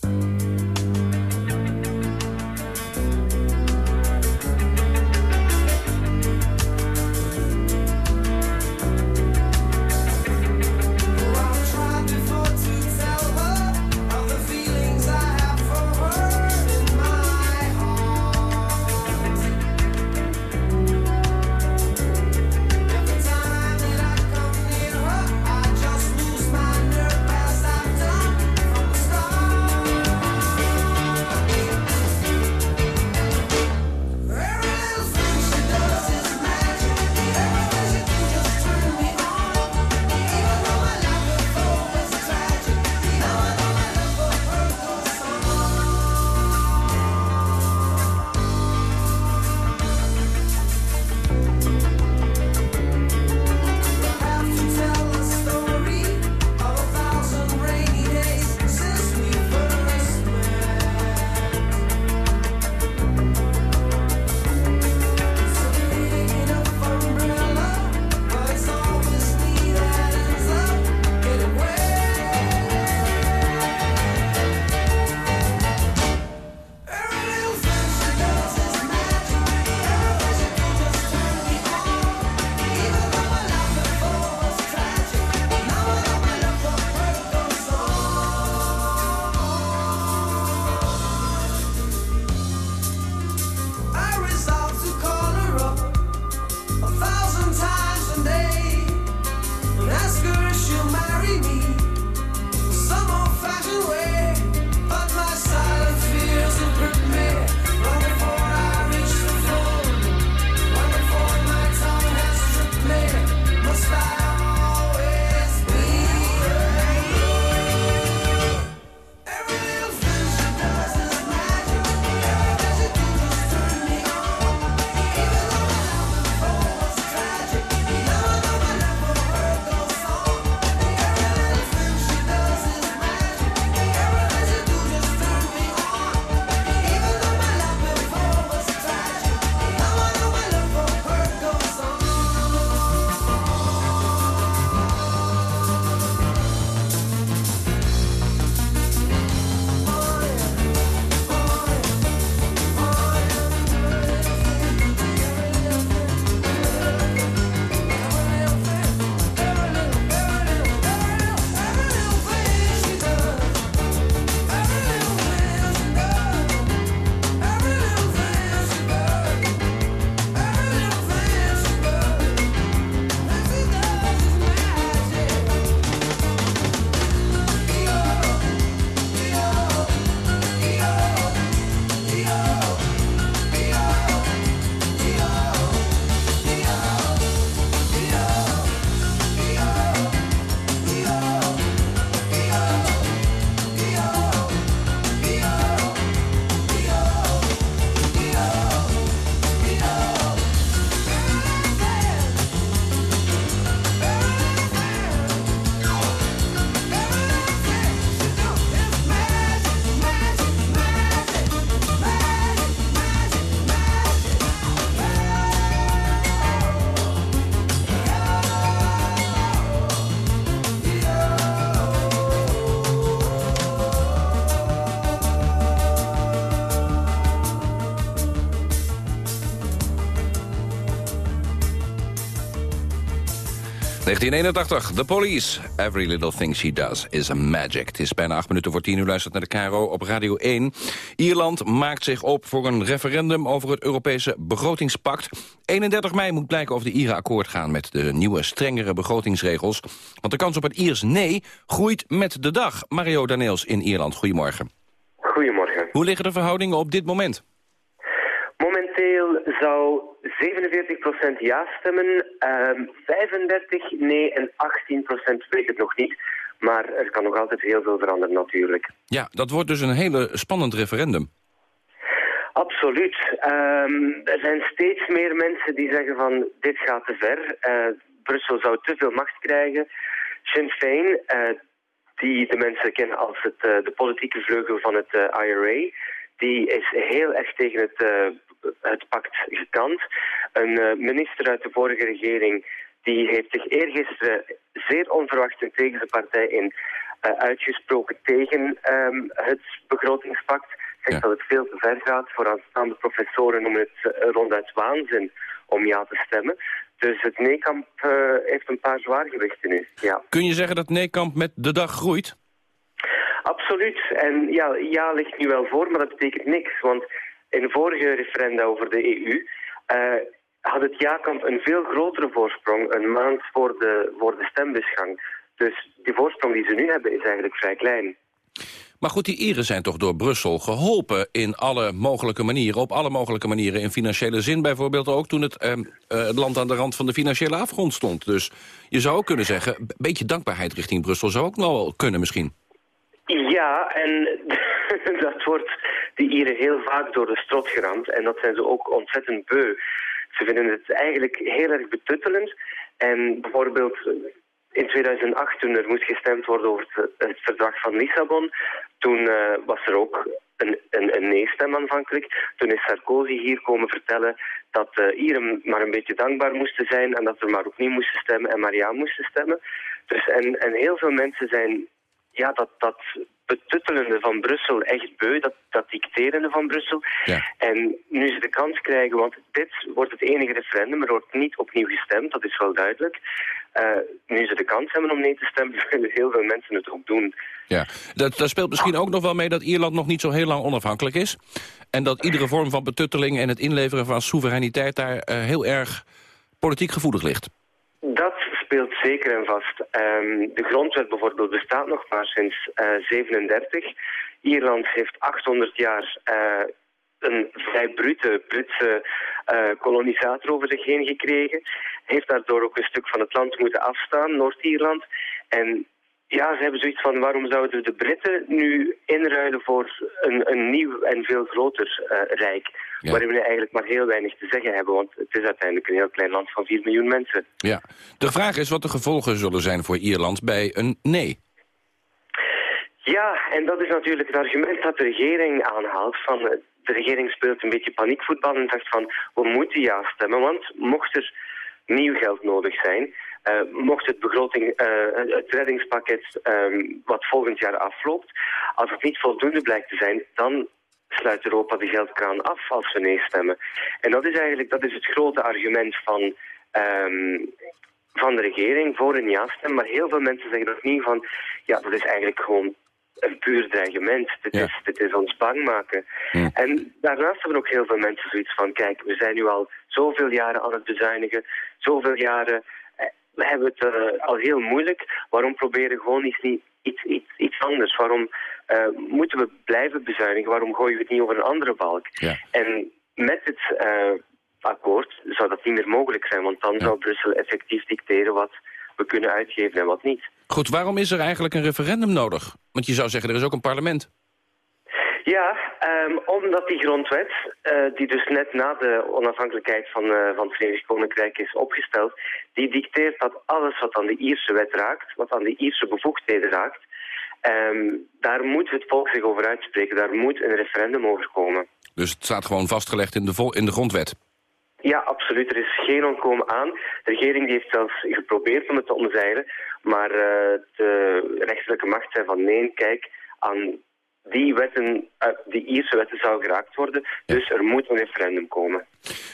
1981, The Police. Every little thing she does is a magic. Het is bijna acht minuten voor tien uur luistert naar de KRO op Radio 1. Ierland maakt zich op voor een referendum over het Europese begrotingspact. 31 mei moet blijken of de Ieren akkoord gaan met de nieuwe strengere begrotingsregels. Want de kans op het Iers nee groeit met de dag. Mario Daneels in Ierland, goedemorgen. Goedemorgen. Hoe liggen de verhoudingen op dit moment? Momenteel zou 47% ja stemmen, ehm 35 nee en 18% weet het nog niet. Maar er kan nog altijd heel veel veranderen natuurlijk. Ja, dat wordt dus een hele spannend referendum. Absoluut. Ehm, er zijn steeds meer mensen die zeggen van dit gaat te ver. Eh, Brussel zou te veel macht krijgen. Sinn Féin, eh, die de mensen kennen als het, eh, de politieke vleugel van het IRA... die is heel erg tegen het, het pact gekant. Een eh, minister uit de vorige regering die heeft zich eergisteren zeer onverwacht en tegen zijn partij in eh, uitgesproken tegen ehm, het begrotingspact. Zegt dat het veel te ver gaat. Vooraanstaande professoren noemen het eh, ronduit waanzin om ja te stemmen. Dus het nee-kamp eh, heeft een paar zwaargewichten nu, ja. Kun je zeggen dat Neekamp met de dag groeit? Absoluut. En ja, ja ligt nu wel voor, maar dat betekent niks. Want in de vorige referenda over de EU eh, had het ja-kamp een veel grotere voorsprong een maand voor de, voor de stembusgang. Dus die voorsprong die ze nu hebben is eigenlijk vrij klein. Maar goed, die Ieren zijn toch door Brussel geholpen in alle mogelijke manieren. Op alle mogelijke manieren. In financiële zin bijvoorbeeld ook toen het, ehm, eh, het land aan de rand van de financiële afgrond stond. Dus je zou ook kunnen zeggen, een beetje dankbaarheid richting Brussel zou ook nog wel kunnen misschien. Ja, en *laughs* dat wordt die Ieren heel vaak door de strot geramd. En dat zijn ze ook ontzettend beu. Ze vinden het eigenlijk heel erg betuttelend. En bijvoorbeeld in 2008, toen er moest gestemd worden over het, verdrag van Lissabon... toen eh, was er ook een, een, een nee-stem aanvankelijk. Toen is Sarkozy hier komen vertellen dat uh, Ieren maar een beetje dankbaar moesten zijn... en dat ze maar opnieuw moesten stemmen en maar ja moesten stemmen. Dus, en, en heel veel mensen zijn ja, dat, dat betuttelende van Brussel echt beu, dat, dat dicterende van Brussel. En nu ze de kans krijgen, want dit wordt het enige referendum, er wordt niet opnieuw gestemd, dat is wel duidelijk. Uh, nu ze de kans hebben om nee te stemmen, *laughs* willen heel veel mensen het ook doen. Ja, dat, dat speelt misschien ook nog wel mee dat Ierland nog niet zo heel lang onafhankelijk is. En dat iedere vorm van betutteling en het inleveren van soevereiniteit daar uh, heel erg politiek gevoelig ligt. Dat speelt zeker en vast. Um, de grondwet bijvoorbeeld bestaat nog maar sinds uh, 37. Ierland heeft 800 jaar uh, een vrij brute Britse uh, kolonisator over zich heen gekregen. Heeft daardoor ook een stuk van het land moeten afstaan, Noord-Ierland. En ja, ze hebben zoiets van waarom zouden we de Britten nu inruilen voor een, een nieuw en veel groter uh, rijk. Ja. Waarin we eigenlijk maar heel weinig te zeggen hebben, want het is uiteindelijk een heel klein land van 4 miljoen mensen. Ja, de vraag is wat de gevolgen zullen zijn voor Ierland bij een nee. Ja, en dat is natuurlijk het argument dat de regering aanhaalt van de regering speelt een beetje paniekvoetbal en zegt van we moeten ja stemmen, want mocht er nieuw geld nodig zijn, uh, mocht het begroting, uh, het reddingspakket um, wat volgend jaar afloopt, als het niet voldoende blijkt te zijn, dan sluit Europa de geldkraan af als we nee stemmen. En dat is eigenlijk dat is het grote argument van, um, van de regering voor een ja-stem. Maar heel veel mensen zeggen nog niet van, ja, dat is eigenlijk gewoon een puur dreigement. Dit, ja. is, dit is ons bang maken. Ja. En daarnaast hebben ook heel veel mensen zoiets van... kijk, we zijn nu al zoveel jaren aan het bezuinigen. Zoveel jaren... We hebben het uh, al heel moeilijk. Waarom proberen gewoon iets, niet, iets, iets, iets anders? Waarom uh, moeten we blijven bezuinigen? Waarom gooien we het niet over een andere balk? Ja. En met het uh, akkoord zou dat niet meer mogelijk zijn. Want dan ja. zou Brussel effectief dicteren wat we kunnen uitgeven en wat niet. Goed, waarom is er eigenlijk een referendum nodig? Want je zou zeggen, er is ook een parlement. Ja, um, omdat die grondwet, uh, die dus net na de onafhankelijkheid van, uh, van het Verenigd Koninkrijk is opgesteld, die dicteert dat alles wat aan de Ierse wet raakt, wat aan de Ierse bevoegdheden raakt, um, daar moet het volk zich over uitspreken. Daar moet een referendum over komen. Dus het staat gewoon vastgelegd in de, vol in de grondwet? Ja, absoluut. Er is geen ontkomen aan. De regering die heeft zelfs geprobeerd om het te omzeilen. Maar uh, de rechterlijke macht zei van nee, kijk, aan die wetten, uh, die Ierse wetten zou geraakt worden. Dus er moet een referendum komen.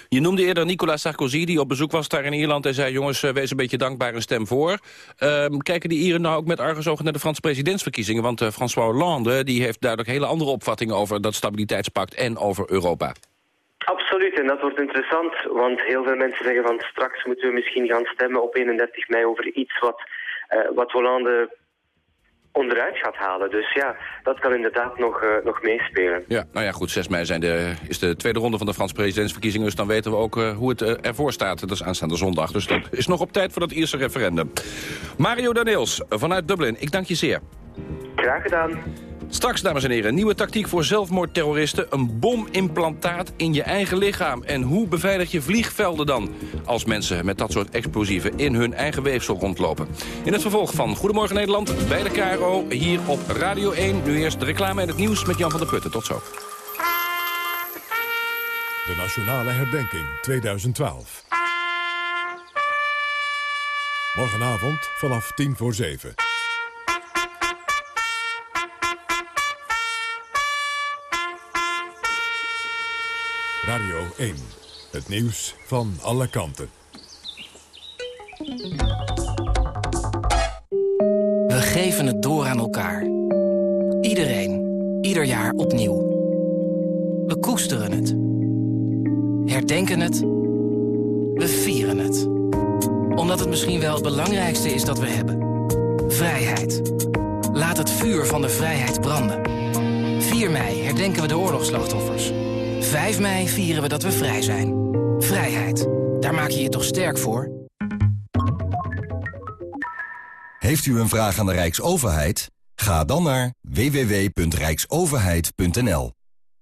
Je noemde eerder Nicolas Sarkozy, die op bezoek was daar in Ierland... en zei, jongens, uh, wees een beetje dankbaar en stem voor. Uh, kijken die Ieren nou ook met argusogen naar de Franse presidentsverkiezingen? Want uh, François Hollande die heeft duidelijk hele andere opvattingen... over dat stabiliteitspact en over Europa. Absoluut, en dat wordt interessant, want heel veel mensen zeggen van straks moeten we misschien gaan stemmen op 31 mei over iets wat, wat Hollande onderuit gaat halen. Dus ja, dat kan inderdaad nog, uh, nog meespelen. Ja, nou ja, goed, 6 mei zijn de, is de tweede ronde van de Franse presidentsverkiezingen... dus dan weten we ook uh, hoe het uh, ervoor staat. Dat is aanstaande zondag, dus dat is nog op tijd voor dat eerste referendum. Mario Daniels vanuit Dublin, ik dank je zeer. Graag gedaan. Straks, dames en heren, nieuwe tactiek voor zelfmoordterroristen. Een bomimplantaat in je eigen lichaam. En hoe beveilig je vliegvelden dan? Als mensen met dat soort explosieven in hun eigen weefsel rondlopen. In het vervolg van Goedemorgen Nederland bij de KRO. Hier op Radio 1. Nu eerst de reclame en het nieuws met Jan van der Putten. Tot zo. De Nationale Herdenking 2012. Morgenavond vanaf 10 voor 7. Radio 1. Het nieuws van alle kanten. We geven het door aan elkaar. Iedereen. Ieder jaar opnieuw. We koesteren het. Herdenken het. We vieren het. Omdat het misschien wel het belangrijkste is dat we hebben. Vrijheid. Laat het vuur van de vrijheid branden. 4 mei herdenken we de oorlogsslachtoffers. 5 mei vieren we dat we vrij zijn. Vrijheid. Daar maak je je toch sterk voor? Heeft u een vraag aan de Rijksoverheid? Ga dan naar www.rijksoverheid.nl.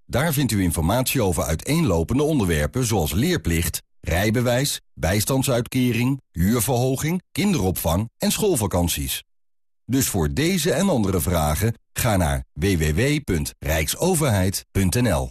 Daar vindt u informatie over uiteenlopende onderwerpen zoals leerplicht, rijbewijs, bijstandsuitkering, huurverhoging, kinderopvang en schoolvakanties. Dus voor deze en andere vragen ga naar www.rijksoverheid.nl.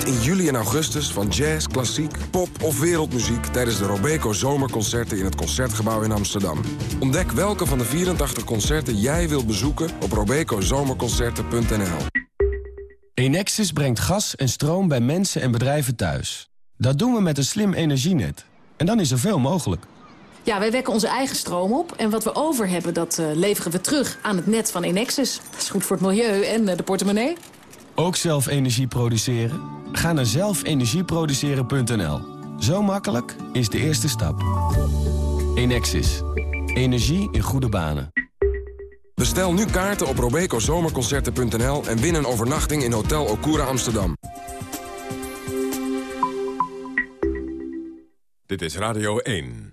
Geniet in juli en augustus van jazz, klassiek, pop of wereldmuziek... tijdens de Robeco Zomerconcerten in het Concertgebouw in Amsterdam. Ontdek welke van de 84 concerten jij wilt bezoeken op robecozomerconcerten.nl. Enexis brengt gas en stroom bij mensen en bedrijven thuis. Dat doen we met een slim energienet. En dan is er veel mogelijk. Ja, wij wekken onze eigen stroom op. En wat we over hebben, dat uh, leveren we terug aan het net van Enexis. Dat is goed voor het milieu en uh, de portemonnee. Ook zelf energie produceren? Ga naar zelfenergieproduceren.nl. Zo makkelijk is de eerste stap. Enexis. Energie in goede banen. Bestel nu kaarten op robecozomerconcerten.nl en win een overnachting in Hotel Okura Amsterdam. Dit is Radio 1.